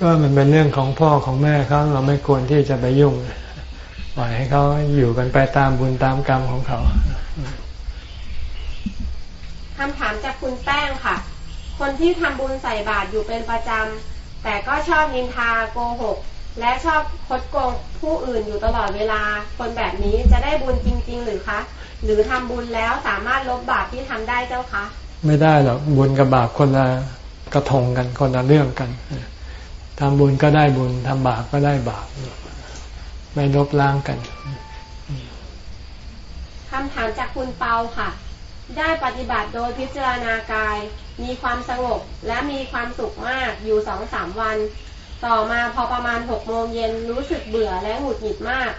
ก็มันเป็นเรื่องของพ่อของแม่เขาเราไม่ควรที่จะไปยุ่งปล่อยให้เขาอยู่กันไปตามบุญตามกรรมของเขาคำถามจากคุณแป้งค่ะ คนที่ทำบุญใส่บาตรอยู่เป็นประจำ แต่ก็ชอบนินทาโกหก และชอบคดโกงผู้อื่นอยู่ตลอดเวลา คนแบบนี้จะได้บุญจริง ๆ หรือคะ หรือทำบุญแล้วสามารถลบบาปที่ทำได้เจ้าคะ ไม่ได้หรอก บุญกับบาปคนละกระทงกันคนละเรื่องกัน ทำบุญก็ได้บุญทำบาปก็ได้บาปไม่ลบล้างกันคำถามจากคุณเปาค่ะ ได้ปฏิบัติโดยพิจารณากาย มีความสงบและมีความสุขมากอยู่สองสามวัน ต่อมาพอประมาณหกโมงเย็นรู้สึกเบื่อและหงุดหงิดมาก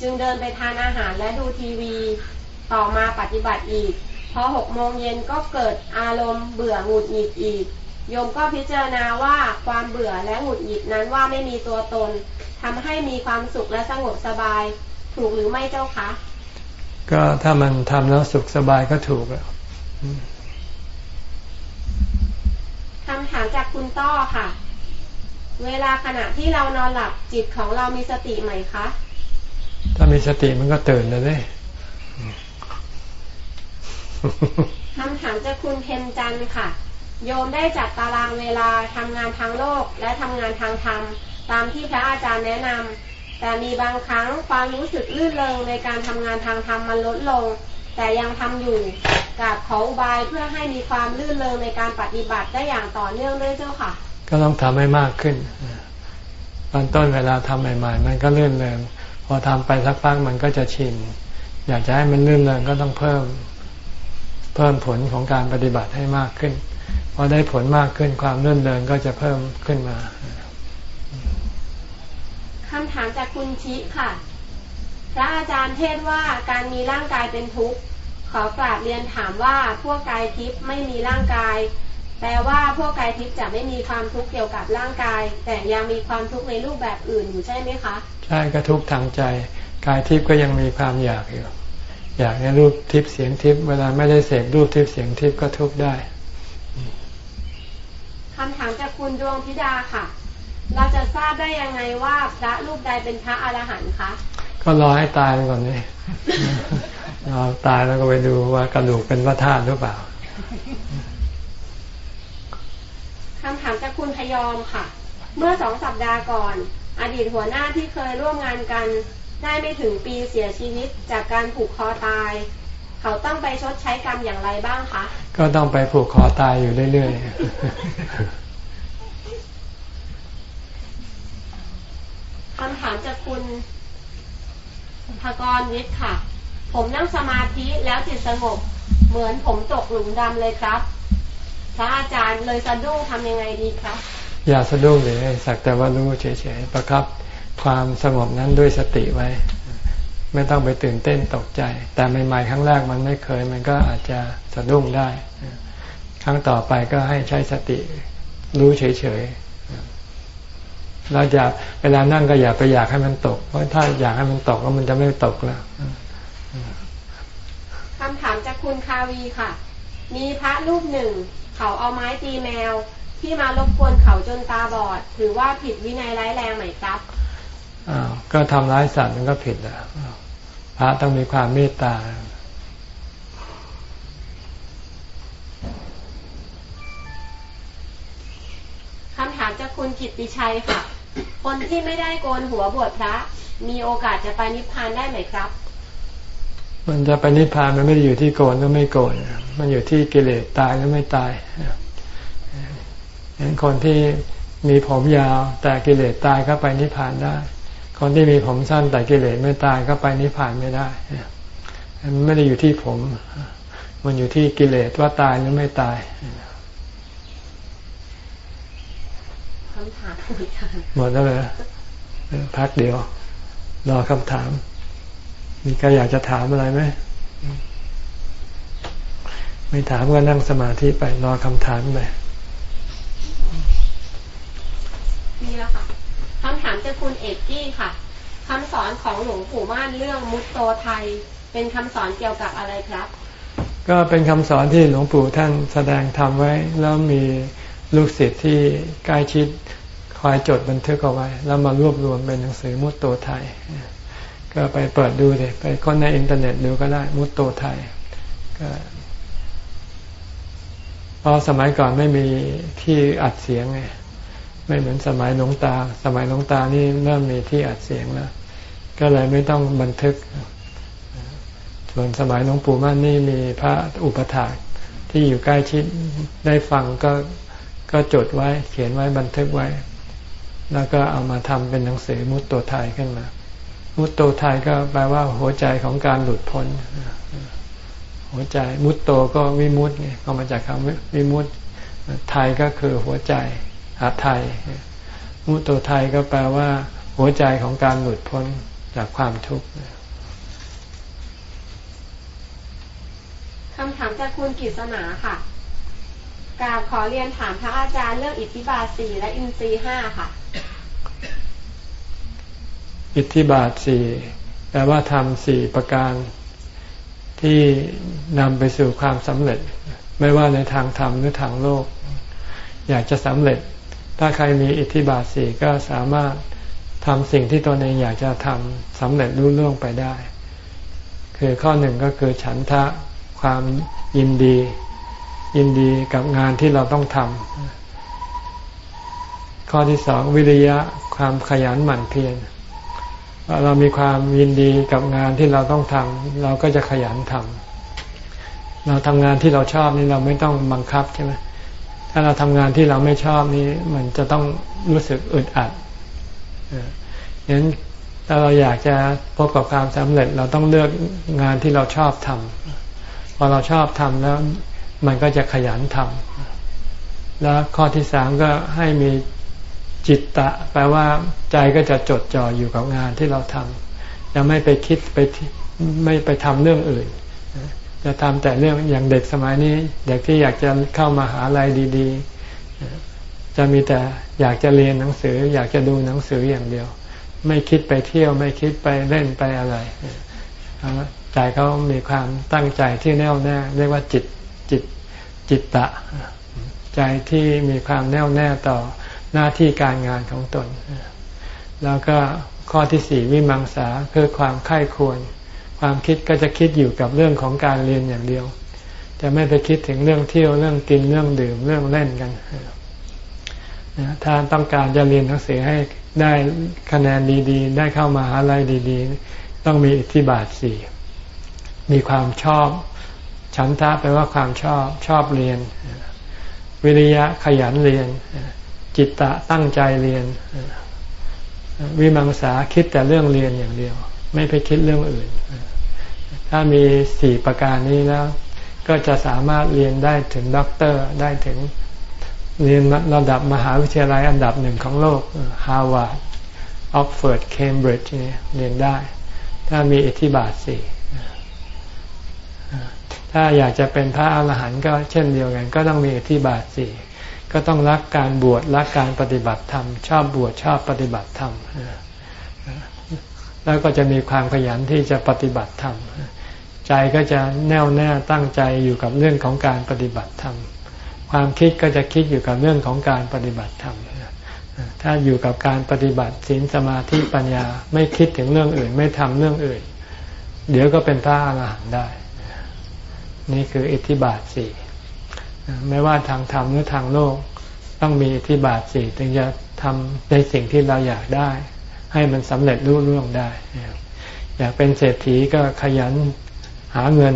จึงเดินไปทานอาหารและดูทีวี ต่อมาปฏิบัติอีก พอหกโมงเย็นก็เกิดอารมณ์เบื่อหงุดหงิดอีก โยมก็พิจารณาว่าความเบื่อและหงุดหงิดนั้นว่าไม่มีตัวตนทำให้มีความสุขและสงบสบาย ถูกหรือไม่เจ้าคะ ก็ถ้ามันทำแล้วสุขสบายก็ถูกแล้วคำถามจากคุณต้อค่ะ เวลาขณะที่เรานอนหลับจิตของเรามีสติไหมคะ ถ้ามีสติมันก็ตื่นเลยเด้คำถามจากคุณเพนจันทร์ค่ะ โยมได้จัดตารางเวลาทำงานทางโลกและทำงานทางธรรม ตามที่พระอาจารย์แนะนำแต่มีบางครั้งความรู้สึกลื่นเลงในการทำงานทางธรรมมันลดลง แต่ยังทำอยู่กับขออุบายเพื่อให้มีความลื่นเลงในการปฏิบัติได้อย่างต่อเนื่องด้วยเจ้าค่ะ ก็ต้องทำให้มากขึ้นตอนต้นเวลาทำใหม่ ๆ มันก็ลื่นเริงพอทำไปสักพักมันก็จะชิน อยากจะให้มันลื่นเริงก็ต้องเพิ่ม เพิ่มผลของการปฏิบัติให้มากขึ้น พอได้ผลมากขึ้นความเลื่อนเริงก็จะเพิ่มขึ้นมาคำถามจากคุณชิค่ะ พระอาจารย์เทศว่าการมีร่างกายเป็นทุกข์ขอกราบเรียนถามว่าพวกกายทิพย์ไม่มีร่างกาย แปลว่าพวกกายทิพย์จะไม่มีความทุกข์เกี่ยวกับร่างกาย แต่ยังมีความทุกข์ในรูปแบบอื่นอยู่ใช่ไหมคะ ใช่ก็ทุกข์ทางใจ กายทิพย์ก็ยังมีความอยากอยู่อยากในรูปทิพย์เสียงทิพย์เวลาไม่ได้เสพรูปทิพย์เสียงทิพย์ก็ทุกข์ได้ คำถามจากคุณดวงพิดาค่ะ เราจะทราบได้ยังไงว่าพระรูปใดเป็นพระอรหันต์คะ ก็รอให้ตายไปก่อนนี่รอตายแล้วก็ไปดูว่ากระดูกเป็นพระธาตุหรือเปล่าคำถามจากคุณพยอมค่ะ เมื่อสองสัปดาห์ก่อน อดีตหัวหน้าที่เคยร่วมงานกัน ได้ไม่ถึงปีเสียชีวิตจากการผูกคอตาย เขาต้องไปชดใช้กรรมอย่างไรบ้างคะ ก็ต้องไปผูกคอตายอยู่เรื่อยคำถามจากคุณภกรวิทย์ค่ะ ผมนั่งสมาธิแล้วจิตสงบ เหมือนผมตกหลุมดำเลยครับ พระอาจารย์เลยสะดุ้งทำยังไงดีครับๆอย่าสะดุ้งเลยสักแต่ว่ารู้เฉยๆประครับ ความสงบนั้นด้วยสติไว้ ไม่ต้องไปตื่นเต้นตกใจ แต่ใหม่ๆครั้งแรกมันไม่เคย มันก็อาจจะสะดุ้งได้ ครั้งต่อไปก็ให้ใช้สติรู้เฉยๆเราจะเวลานั่งก็อย่าไปอยากให้มันตก เพราะถ้าอยากให้มันตกแล้วมันจะไม่ตกแล้วคำถามจากคุณคาวีค่ะ มีพระรูปหนึ่ง เขาเอาไม้ตีแมว ที่มารบกวนเขาจนตาบอด ถือว่าผิดวินัยร้ายแรงไหมครับ อ้าวก็ทำร้ายสัตว์มันก็ผิดอะอ้าวพระต้องมีความเมตตาคำถามจากคุณกิตติชัยค่ะ คนที่ไม่ได้โกนหัวบวชพระ มีโอกาสจะไปนิพพานได้ไหมครับ มันจะไปนิพพานมันไม่ได้อยู่ที่โกนหรือไม่โกน มันอยู่ที่กิเลสตายหรือไม่ตายเห็นคนที่มีผมยาวแต่กิเลสตายก็ไปนิพพานได้ คนที่มีผมสั้นแต่กิเลสไม่ตายก็ไปนิพพานไม่ได้มันไม่ได้อยู่ที่ผม มันอยู่ที่กิเลสว่าตายหรือไม่ตายคำถามของอาจารย์หมดแล้วเลยพักเดียว รอคำถาม มีใครอยากจะถามอะไรไหมไม่ถามก็นั่งสมาธิไปรอคำถามไปมีแล้วค่ะ คำถามจากคุณเอกกี้ค่ะคำสอนของหลวงปู่ม่านเรื่องมุตโตไทย เป็นคำสอนเกี่ยวกับอะไรครับ ก็เป็นคำสอนที่หลวงปู่ท่านแสดงทำไว้ แล้วมีลูกศิษย์ที่ใกล้ชิดคอยจดบันทึกเอาไว้ แล้วมารวบรวมเป็นหนังสือมุตโตไทย ก็ไปเปิดดูเลยไปค้นในอินเทอร์เน็ตดูก็ได้มุตโตไทยก็เพราะสมัยก่อนไม่มีที่อัดเสียงไง ไม่เหมือนสมัยหลวงตา สมัยหลวงตานี่เริ่มมีที่อัดเสียงแล้ว ก็เลยไม่ต้องบันทึก ส่วนสมัยหลวงปู่มั่นนี่มีพระอุปถากที่อยู่ใกล้ชิดได้ฟังก็ก็จดไว้เขียนไว้บันทึกไว้ แล้วก็เอามาทำเป็นหนังสือมุตโตไทยขึ้นมา มุตโตไทยก็แปลว่าหัวใจของการหลุดพ้น หัวใจมุตโตก็วิมุตต์ไงก็มาจากคำวิมุตต์ไทยก็คือหัวใจ หาไทยมุตโตไทยก็แปลว่า หัวใจของการหลุดพ้นจากความทุกข์คำถามจากคุณกิษณาค่ะกราบขอเรียนถามพระอาจารย์เรื่องอิทธิบาทสี่และอินทรีย์ห้าค่ะ อิทธิบาทสี่แปลว่าทำสี่ประการที่นำไปสู่ความสำเร็จ ไม่ว่าในทางธรรมหรือทางโลก อยากจะสำเร็จ ถ้าใครมีอิทธิบาทสี่ก็สามารถทำสิ่งที่ตนเองอยากจะทำสำเร็จรุ่ล่วงไปได้ คือข้อหนึ่งก็คือฉันทะความยินดี ยินดีกับงานที่เราต้องทำข้อที่สองวิริยะความขยันหมั่นเพียรเรามีความยินดีกับงานที่เราต้องทำเราก็จะขยันทำเราทำงานที่เราชอบนี่เราไม่ต้องบังคับใช่ไหม ถ้าเราทำงานที่เราไม่ชอบนี่มันจะต้องรู้สึกอึดอัดฉะนั้นถ้าเราอยากจะพบกับความสำเร็จ เราต้องเลือกงานที่เราชอบทำพอเราชอบทำแล้ว มันก็จะขยันทำแล้วข้อที่สามก็ให้มีจิตตะ แปลว่าใจก็จะจดจ่ออยู่กับงานที่เราทำจะไม่ไปคิดไปไม่ไปทำเรื่องอื่น จะทำแต่เรื่องอย่างเด็กสมัยนี้ เด็กที่อยากจะเข้ามาหาลัยดีๆ จะมีแต่อยากจะเรียนหนังสือ อยากจะดูหนังสืออย่างเดียว ไม่คิดไปเที่ยวไม่คิดไปเล่นไปอะไรใจเขามีความตั้งใจที่แน่วแน่เรียกว่าจิตจิตจิตตะ ใจที่มีความแน่วแน่ต่อหน้าที่การงานของตน แล้วก็ข้อที่สี่วิมังสาคือความไข้ควร ความคิดก็จะคิดอยู่กับเรื่องของการเรียนอย่างเดียว จะไม่ไปคิดถึงเรื่องเที่ยวเรื่องกินเรื่องดื่มเรื่องเล่นกันถ้าต้องการจะเรียนหนังสือให้ได้คะแนนดีๆ ได้เข้ามาหาลัยดีๆ ต้องมีอิทธิบาทสี่มีความชอบ ฉันทะแปลว่าความชอบชอบเรียน วิริยะขยันเรียน จิตตะตั้งใจเรียน วิมังสาคิดแต่เรื่องเรียนอย่างเดียว ไม่ไปคิดเรื่องอื่น ถ้ามีสี่ประการนี้แล้ว ก็จะสามารถเรียนได้ถึงด็อกเตอร์ได้ถึงเรียนระดับมหาวิทยาลัยอันดับหนึ่งของโลกฮาร์วาร์ดออกซ์ฟอร์ดเคมบริดจ์เนี่ยเรียนได้ ถ้ามีอิทธิบาทสี่ถ้าอยากจะเป็นพระอาหารหันต์ก็เช่นเดียวกัน ก็ต้องมีอิทธิบาทสี่ก็ต้องรักการบวชรักการปฏิบัติธรรม ชอบบวชชอบปฏิบัติธรรมแล้วก็จะมีความขยันที่จะปฏิบัติธรรม ใจก็จะแน่วแน่ตั้งใจอยู่กับเรื่องของการปฏิบัติธรรม ความคิดก็จะคิดอยู่กับเรื่องของการปฏิบัติธรรมถ้าอยู่กับการปฏิบัติศีลสมาธิปัญญาไม่คิดถึงเรื่องอื่น ไม่ทำเรื่องอื่น เดี๋ยวก็เป็นพระอรหันต์ได้ นี่คืออิทธิบาทสี่ไม่ว่าทางธรรมหรือทางโลก ต้องมีอิทธิบาทสี่ถึงจะทำในสิ่งที่เราอยากได้ ให้มันสำเร็จรุ่ร่วงได้ อยากเป็นเศรษฐีก็ขยัน หาเงิน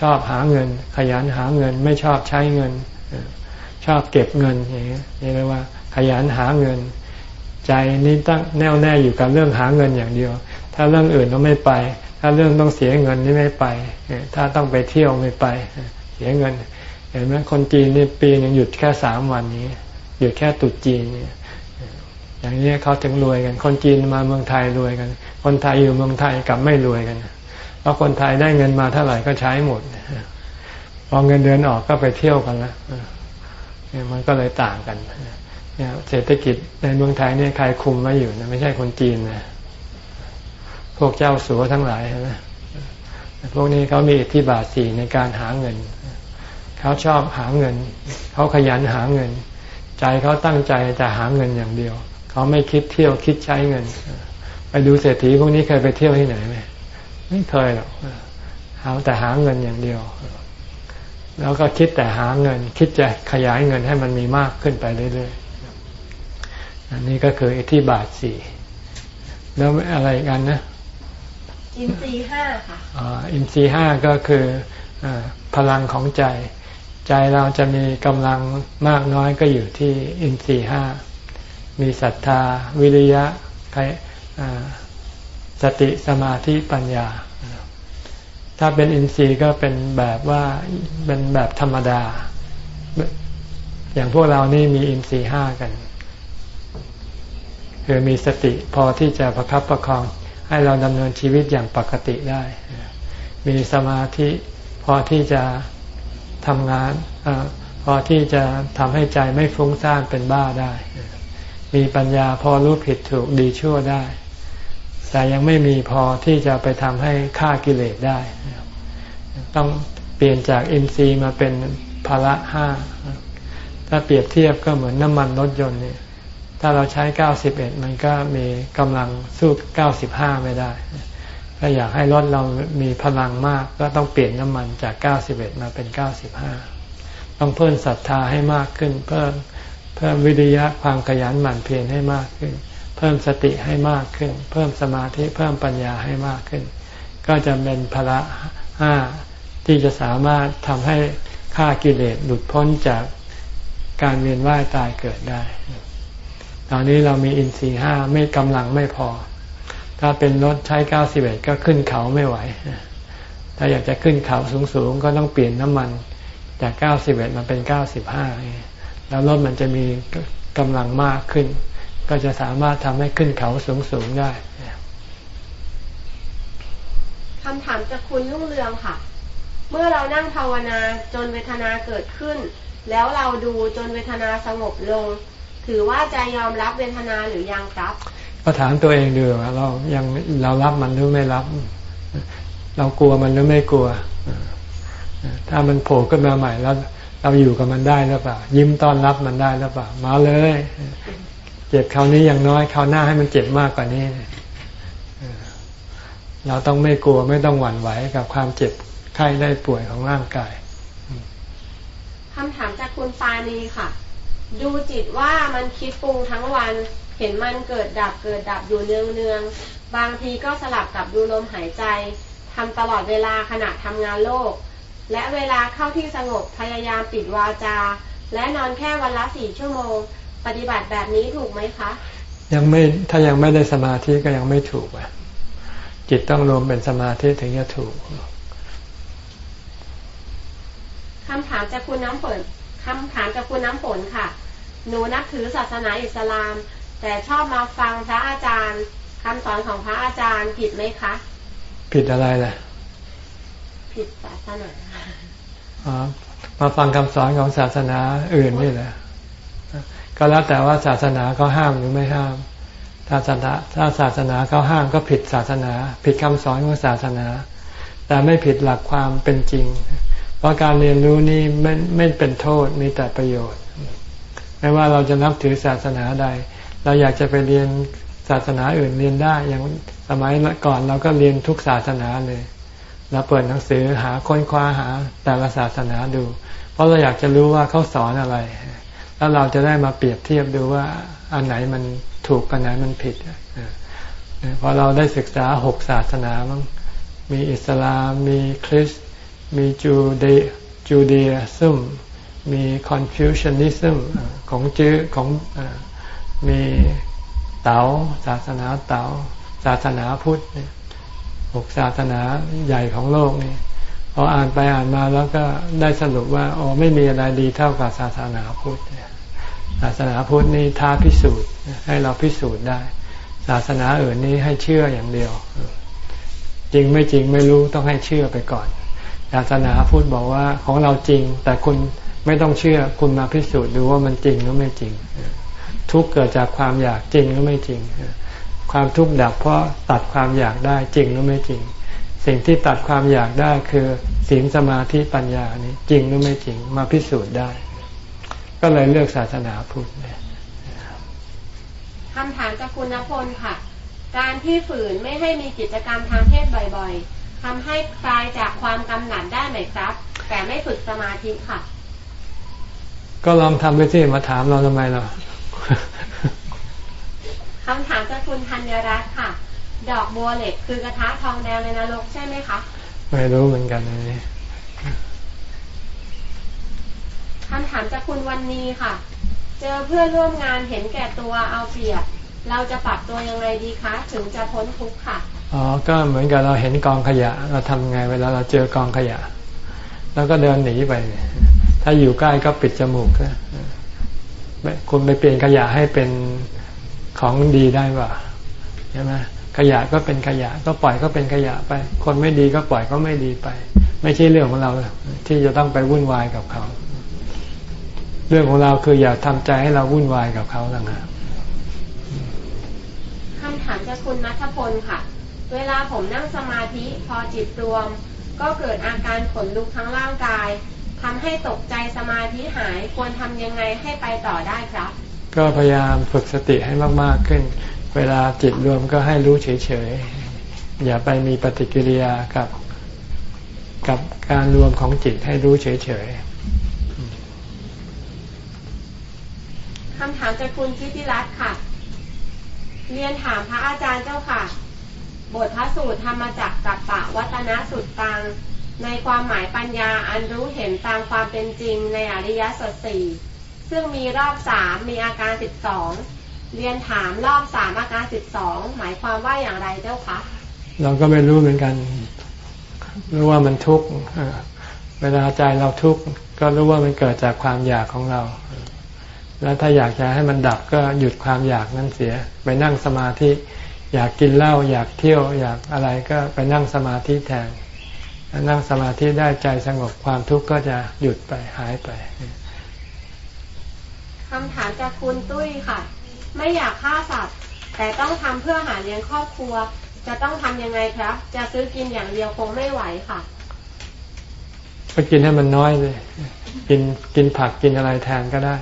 ชอบหาเงิน ขยันหาเงิน ไม่ชอบใช้เงิน ชอบเก็บเงินอย่างนี้เรียกว่า ขยันหาเงิน ใจนี้ตั้งแน่วแน่อยู่กับเรื่องหาเงินอย่างเดียว ถ้าเรื่องอื่นเราไม่ไป ถ้าเรื่องต้องเสียเงินนี่ไม่ไป ถ้าต้องไปเที่ยวไม่ไป เสียเงิน เห็นไหมคนจีนนี่ปีหนึ่งหยุดแค่สามวันนี้ หยุดแค่ตุดจีนเนี่ยอย่างนี้เขาถึงรวยกัน คนจีนมาเมืองไทยรวยกัน คนไทยอยู่เมืองไทยกลับไม่รวยกัน ราะคนไทยได้เงินมาเท่าไหร่ก็ใช้หมด พอเงินเดือนออกก็ไปเที่ยวกันล้วเนี่ยมันก็เลยต่างกันเนี่ยเศรษฐกิจในเมืองไทยเนี่ยใครคุมไว้อยู่นะไม่ใช่คนจีนนะพวกเจ้าสัวทั้งหลายนะพวกนี้เขามีอิทธิบาทสี่ในการหาเงิน เขาชอบหาเงิน เขาขยันหาเงิน ใจเขาตั้งใจจะหาเงินอย่างเดียว เขาไม่คิดเที่ยวคิดใช้เงิน ไปดูเศรษฐีพวกนี้เคยไปเที่ยวที่ไหนไหม ไม่เคยหรอกเอาแต่หาเงินอย่างเดียว แล้วก็คิดแต่หาเงิน คิดจะขยายเงินให้มันมีมากขึ้นไปเรื่อยๆอันนี้ก็คืออิทธิบาทสี่แล้วอะไรกันนะอินทรีห้าค่ะอ่าอินทรีห้าก็คืออพลังของใจ ใจเราจะมีกำลังมากน้อยก็อยู่ที่อินทรีห้ามีศรัทธา วิริยะ สติสมาธิปัญญา ถ้าเป็นอินทรีย์ก็เป็นแบบว่าเป็นแบบธรรมดา อย่างพวกเรานี่มีอินทรีย์ห้ากัน คือมีสติพอที่จะประคับประคอง ให้เราดำเนินชีวิตอย่างปกติได้ มีสมาธิพอที่จะทำงานอพอที่จะทำให้ใจไม่ฟุ้งซ่านเป็นบ้าได้ มีปัญญาพอรู้ผิดถูกดีชั่วได้ แต่ยังไม่มีพอที่จะไปทำให้ฆ่ากิเลสได้ ต้องเปลี่ยนจากอินทรีย์มาเป็นภาระห้า ถ้าเปรียบเทียบก็เหมือนน้ำมันรถยนต์เนี่ยถ้าเราใช้เก้าสิบเอ็ดมันก็มีกำลังสู้เก้าสิบห้าไม่ได้ ถ้าอยากให้รถเรามีพลังมาก ก็ต้องเปลี่ยนน้ำมันจากเก้าสิบเอ็ดมาเป็นเก้าสิบห้าต้องเพิ่มศรัทธาให้มากขึ้น เพิ่มเพิ่มวิริยะความขยันหมั่นเพียรให้มากขึ้น เพิ่มสติให้มากขึ้น เพิ่มสมาธิเพิ่มปัญญาให้มากขึ้น ก็จะเป็นพละห้าที่จะสามารถทำให้ฆ่ากิเลสหลุดพ้นจากการเวียนว่ายตายเกิดได้ ตอนนี้เรามีอินทรีย์ห้าไม่กำลังไม่พอ ถ้าเป็นรถใช้เก้าสิบเอ็ดก็ขึ้นเขาไม่ไหว ถ้าอยากจะขึ้นเขาสูงๆ ก็ต้องเปลี่ยนน้ำมันจากเก้าสิบเอ็ดมาเป็นเก้าสิบห้าแล้วรถมันจะมีกำลังมากขึ้น ก็จะสามารถทำให้ขึ้นเขาสูงๆได้คำถามจากคุณรุ่งเรืองค่ะ เมื่อเรานั่งภาวนาจนเวทนาเกิดขึ้น แล้วเราดูจนเวทนาสงบลง ถือว่าใจยอมรับเวทนาหรือยังครับก็ถามตัวเองดูว่าเรายังเรารับมันหรือไม่รับ เรากลัวมันหรือไม่กลัว ถ้ามันโผล่ขึ้นมาใหม่แล้วเราอยู่กับมันได้หรือเปล่า ยิ้มต้อนรับมันได้หรือเปล่า มาเลย เจ็บคราวนี้อย่างน้อยคราวหน้าให้มันเจ็บมากกว่านี้ เราต้องไม่กลัวไม่ต้องหวั่นไหวกับความเจ็บไข้ได้ป่วยของร่างกายคำถามจากคุณปานีค่ะ ดูจิตว่ามันคิดปรุงทั้งวัน เห็นมันเกิดดับเกิดดับอยู่เนืองเนืองๆบางทีก็สลับกับดูลมหายใจทำตลอดเวลาขณะทำงานโลก และเวลาเข้าที่สงบพยายามปิดวาจา และนอนแค่วันละสี่ชั่วโมง ปฏิบัติแบบนี้ถูกไหมคะ ยังไม่ถ้ายังไม่ได้สมาธิก็ยังไม่ถูกอะจิตต้องรวมเป็นสมาธิถึงจะถูกคำถามจากคุณน้ำฝนคำถามจากคุณน้ำฝนค่ะ หนูนับถือศาสนาอิสลาม แต่ชอบมาฟังพระอาจารย์คำสอนของพระอาจารย์ผิดไหมคะ ผิดอะไรล่ะ ผิดศาสนาอ๋อมาฟังคำสอนของศาสนาอื่นนี่แหละ ก็แล้วแต่ว่าศาสนาเขาห้ามหรือไม่ห้ามถ้าศาสนาถ้าศาสนาเขาห้ามก็ผิดศาสนา ผิดคำสอนของศาสนา แต่ไม่ผิดหลักความเป็นจริง เพราะการเรียนรู้นี่ไม่ไม่เป็นโทษมีแต่ประโยชน์ ไม่ว่าเราจะนับถือศาสนาใด เราอยากจะไปเรียนศาสนาอื่นเรียนได้อย่างสมัยก่อนเราก็เรียนทุกศาสนาเลยเราเปิดหนังสือหาค้นคว้าหาแต่ละศาสนาดู เพราะเราอยากจะรู้ว่าเขาสอนอะไร แล้วเราจะได้มาเปรียบเทียบดูว่าอันไหนมันถูกอันไหนมันผิดพอเราได้ศึกษาหกศาสนามั้งมีอิสลาม มีคริสต์มีจูเดจูเดียซึมมีคอนฟิวชันนิซึมของจื้อของอมีเต๋าศาสนาเต๋าศาสนาพุทธหกศาสนาใหญ่ของโลกนี่ ออ่านไปอ่านมาแล้วก็ได้สรุปว่าโอ้ไม่มีอะไรดีเท่ากับศาสนาพุทธศาสนาพุทธนี่ท้าพิสูจน์ให้เราพิสูจน์ได้ ศาสนาอื่นนี้ให้เชื่ออย่างเดียว จริงไม่จริงไม่รู้ต้องให้เชื่อไปก่อน ศาสนาพุทธบอกว่าของเราจริง แต่คุณไม่ต้องเชื่อคุณมาพิสูจน์ดูว่ามันจริงหรือไม่จริง ทุกเกิดจากความอยากจริงหรือไม่จริง ความทุกข์ดับเพราะตัดความอยากได้จริงหรือไม่จริง สิ่งที่ตัดความอยากได้คือศีลสมาธิปัญญานี้จริงหรือไม่จริงมาพิสูจน์ได้ ก็เลยเลือกศาสนาพุทธคำถามจากคุณณพลค่ะ การที่ฝืนไม่ให้มีกิจกรรมทางเพศบ่อยๆทำให้คลายจากความกำหนัดได้ไหมครับ แต่ไม่ฝึกสมาธิค่ะ ก็ลองทำไปสิมาถามเราทำไมเราคำถามจากคุณธัญรัตน์ค่ะ ดอกบัวเหล็กคือกระทะทองแดงในนรกใช่ไหมคะ ไม่รู้เหมือนกันอันนี้คำถามจากคุณวันนี้ค่ะ เจอเพื่อนร่วมงานเห็นแก่ตัวเอาเปรียบ เราจะปรับตัวยังไงดีคะ ถึงจะพ้นทุกข์ค่ะ อ๋อ ก็เหมือนกับเราเห็นกองขยะ เราทำไงเวลาเราเจอกองขยะ แล้วก็เดินหนีไป ถ้าอยู่ใกล้ก็ปิดจมูกนะคุณไปเปลี่ยนขยะให้เป็นของดีได้ป่ะใช่ไหม ขยะก็เป็นขยะ ก็ปล่อยก็เป็นขยะไป คนไม่ดีก็ปล่อยก็ไม่ดีไป ไม่ใช่เรื่องของเราที่จะต้องไปวุ่นวายกับเขา เรื่องของเราคืออย่าทำใจให้เราวุ่นวายกับเขาต่างหากคำถามจากคุณนัทพลค่ะ เวลาผมนั่งสมาธิพอจิตรวม ก็เกิดอาการขนลุกทั้งร่างกายทำให้ตกใจสมาธิหายควรทำยังไงให้ไปต่อได้ครับ ก็พยายามฝึกสติให้มาก ๆ ขึ้น เวลาจิตรวมก็ให้รู้เฉยๆ อย่าไปมีปฏิกิริยากับกับการรวมของจิตให้รู้เฉยๆคำถามจากคุณชิติรัตน์ค่ะ เรียนถามพระอาจารย์เจ้าค่ะ บทพระสูตรธรรมจักรกับปะวัตนสุดตัง ในความหมายปัญญาอันรู้เห็นตามความเป็นจริงในอริยสัจสี่ซึ่งมีรอบสามมีอาการสิบสอง เรียนถามรอบสามอาการสิบสองหมายความว่าอย่างไรเจ้าคะๆเราก็ไม่รู้เหมือนกัน รู้ว่ามันทุกข์เออเวลาใจเราทุกข์ก็รู้ว่ามันเกิดจากความอยากของเรา แล้วถ้าอยากจะให้มันดับก็หยุดความอยากนั้นเสีย ไปนั่งสมาธิ อยากกินเหล้าอยากเที่ยวอยากอะไรก็ไปนั่งสมาธิแทนถ้านั่งสมาธิได้ใจสงบความทุกข์ก็จะหยุดไปหายไปคำถามจากคุณตุ้ยค่ะ ไม่อยากฆ่าสัตว์ แต่ต้องทำเพื่อหาเลี้ยงครอบครัว จะต้องทำยังไงครับ จะซื้อกินอย่างเดียวคงไม่ไหวค่ะก็กินให้มันน้อยเลยกินกินผักกินอะไรแทนก็ได้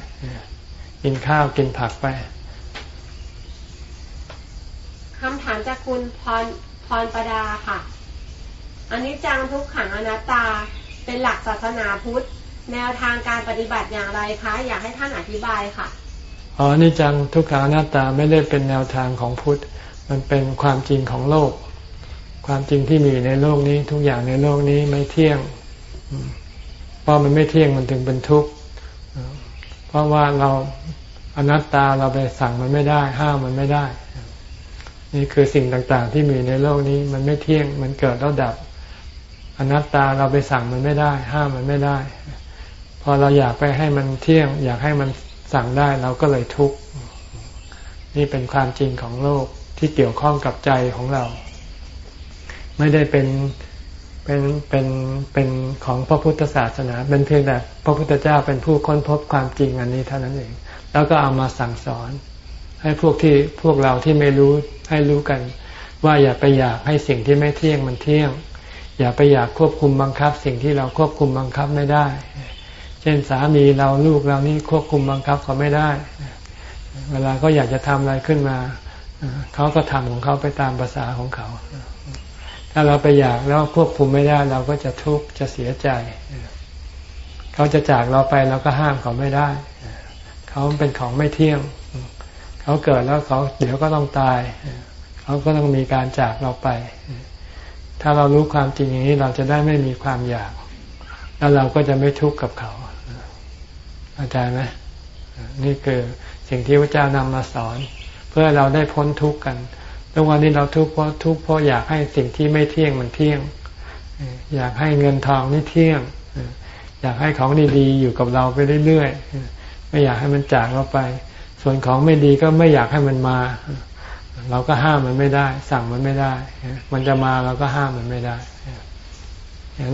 กินข้าวกินผักไปคำถามจากคุณพรพรประดาค่ะอันนี้จังทุกขังอนัตตาเป็นหลักศาสนาพุทธ แนวทางการปฏิบัติอย่างไรคะ อยากให้ท่านอธิบายค่ะ อ๋อนี่จังทุกขังอนัตตาไม่ได้เป็นแนวทางของพุทธ มันเป็นความจริงของโลก ความจริงที่มีในโลกนี้ ทุกอย่างในโลกนี้ไม่เที่ยง เพราะมันไม่เที่ยงมันถึงเป็นทุกข์ เพราะว่าเราอนัตตาเราไปสั่งมันไม่ได้ ห้ามมันไม่ได้ นี่คือสิ่งต่างๆ ที่มีในโลกนี้ มันไม่เที่ยงมันเกิดแล้วดับ อนัตตาเราไปสั่งมันไม่ได้ ห้ามมันไม่ได้ พอเราอยากไปให้มันเที่ยง อยากให้มัน สั่งได้เราก็เลยทุกข์นี่เป็นความจริงของโลกที่เกี่ยวข้องกับใจของเรา ไม่ได้เป็นเป็นเป็นเป็นของพระพุทธศาสนา เป็นเพียงแต่พระพุทธเจ้าเป็นผู้ค้นพบความจริงอันนี้เท่านั้นเอง แล้วก็เอามาสั่งสอน ให้พวกที่พวกเราที่ไม่รู้ให้รู้กัน ว่าอย่าไปอยากให้สิ่งที่ไม่เที่ยงมันเที่ยง อย่าไปอยากควบคุมบังคับ สิ่งที่เราควบคุมบังคับไม่ได้ ช่นสามีเราลูกเรานี่ควบคุมบังคับเขาไม่ได้ เวลาก็อยากจะทำอะไรขึ้นมา เขาก็ทำของเขาไปตามภาษาของเขา ถ้าเราไปอยากแล้วควบคุมไม่ได้ เราก็จะทุกข์จะเสียใจ เขาจะจากเราไปเราก็ห้ามเขาไม่ได้ เขาเป็นของไม่เที่ยง เขาเกิดแล้วเขาเดี๋ยวก็ต้องตาย เขาก็ต้องมีการจากเราไป ถ้าเรารู้ความจริงอย่างนี้เราจะได้ไม่มีความอยาก แล้วเราก็จะไม่ทุกข์กับเขา เข้าใจไหมนี่คือสิ่งที่พระเจ้านำมาสอน เพื่อเราได้พ้นทุกข์กันทุกวันนี้เราทุกข์เพราะทุกข์เพราะอยากให้สิ่งที่ไม่เที่ยงมันเที่ยง อยากให้เงินทองนี่เที่ยง อยากให้ของดีๆอยู่กับเราไปเรื่อยๆไม่อยากให้มันจากเราไป ส่วนของไม่ดีก็ไม่อยากให้มันมา เราก็ห้ามมันไม่ได้ สั่งมันไม่ได้ มันจะมาเราก็ห้ามมันไม่ได้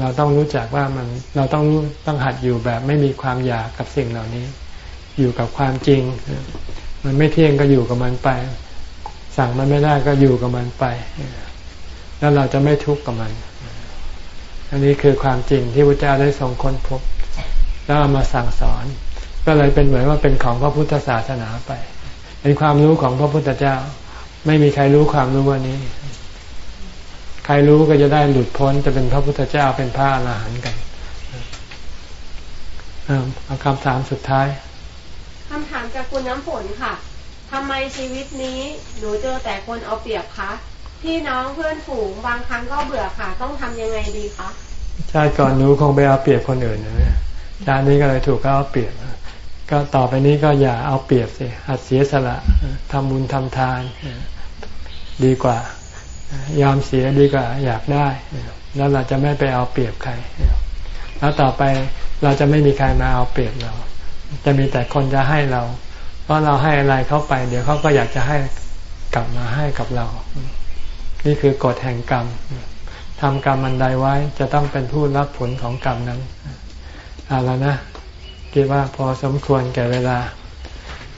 เราต้องรู้จักว่ามันเราต้องต้องหัดอยู่แบบไม่มีความอยากกับสิ่งเหล่านี้ อยู่กับความจริง มันไม่เที่ยงก็อยู่กับมันไป สั่งมันไม่ได้ก็อยู่กับมันไป แล้วเราจะไม่ทุกข์กับมัน อันนี้คือความจริงที่พระเจ้าได้ทรงค้นพบ แล้วเอามาสั่งสอน ก็เลยเป็นเหมือนว่าเป็นของพระพุทธศาสนาไป เป็นความรู้ของพระพุทธเจ้า ไม่มีใครรู้ความรู้วันนี้ ใครรู้ก็จะได้หลุดพ้นจะเป็นพระพุทธเจ้าเป็นพระอรหันต์กันเอาคำถามสุดท้ายคำถามจากคุณน้ำฝนค่ะทำไมชีวิตนี้หนูเจอแต่คนเอาเปรียบคะพี่น้องเพื่อนฝูงบางครั้งก็เบื่อค่ะ ต้องทำยังไงดีคะชาติก่อนหนูคงไปเอาเปรียบคนอื่นนะชาตินี้ก็เลยถูกเขาเอาเปรียบก็ต่อไปนี้ก็อย่าเอาเปรียบสิหัดเสียสละทำบุญทำทานดีกว่า ยอมเสียดีกว่าอยากได้ แล้วเราจะไม่ไปเอาเปรียบใคร แล้วต่อไปเราจะไม่มีใครมาเอาเปรียบเรา จะมีแต่คนจะให้เรา เพราะเราให้อะไรเขาไป เดี๋ยวเขาก็อยากจะให้กลับมาให้กับเรา นี่คือกฎแห่งกรรมทำกรรมมันใดไว้จะต้องเป็นผู้รับผลของกรรมนั้นเอาแล้วนะคิดว่าพอสมควรแก่เวลา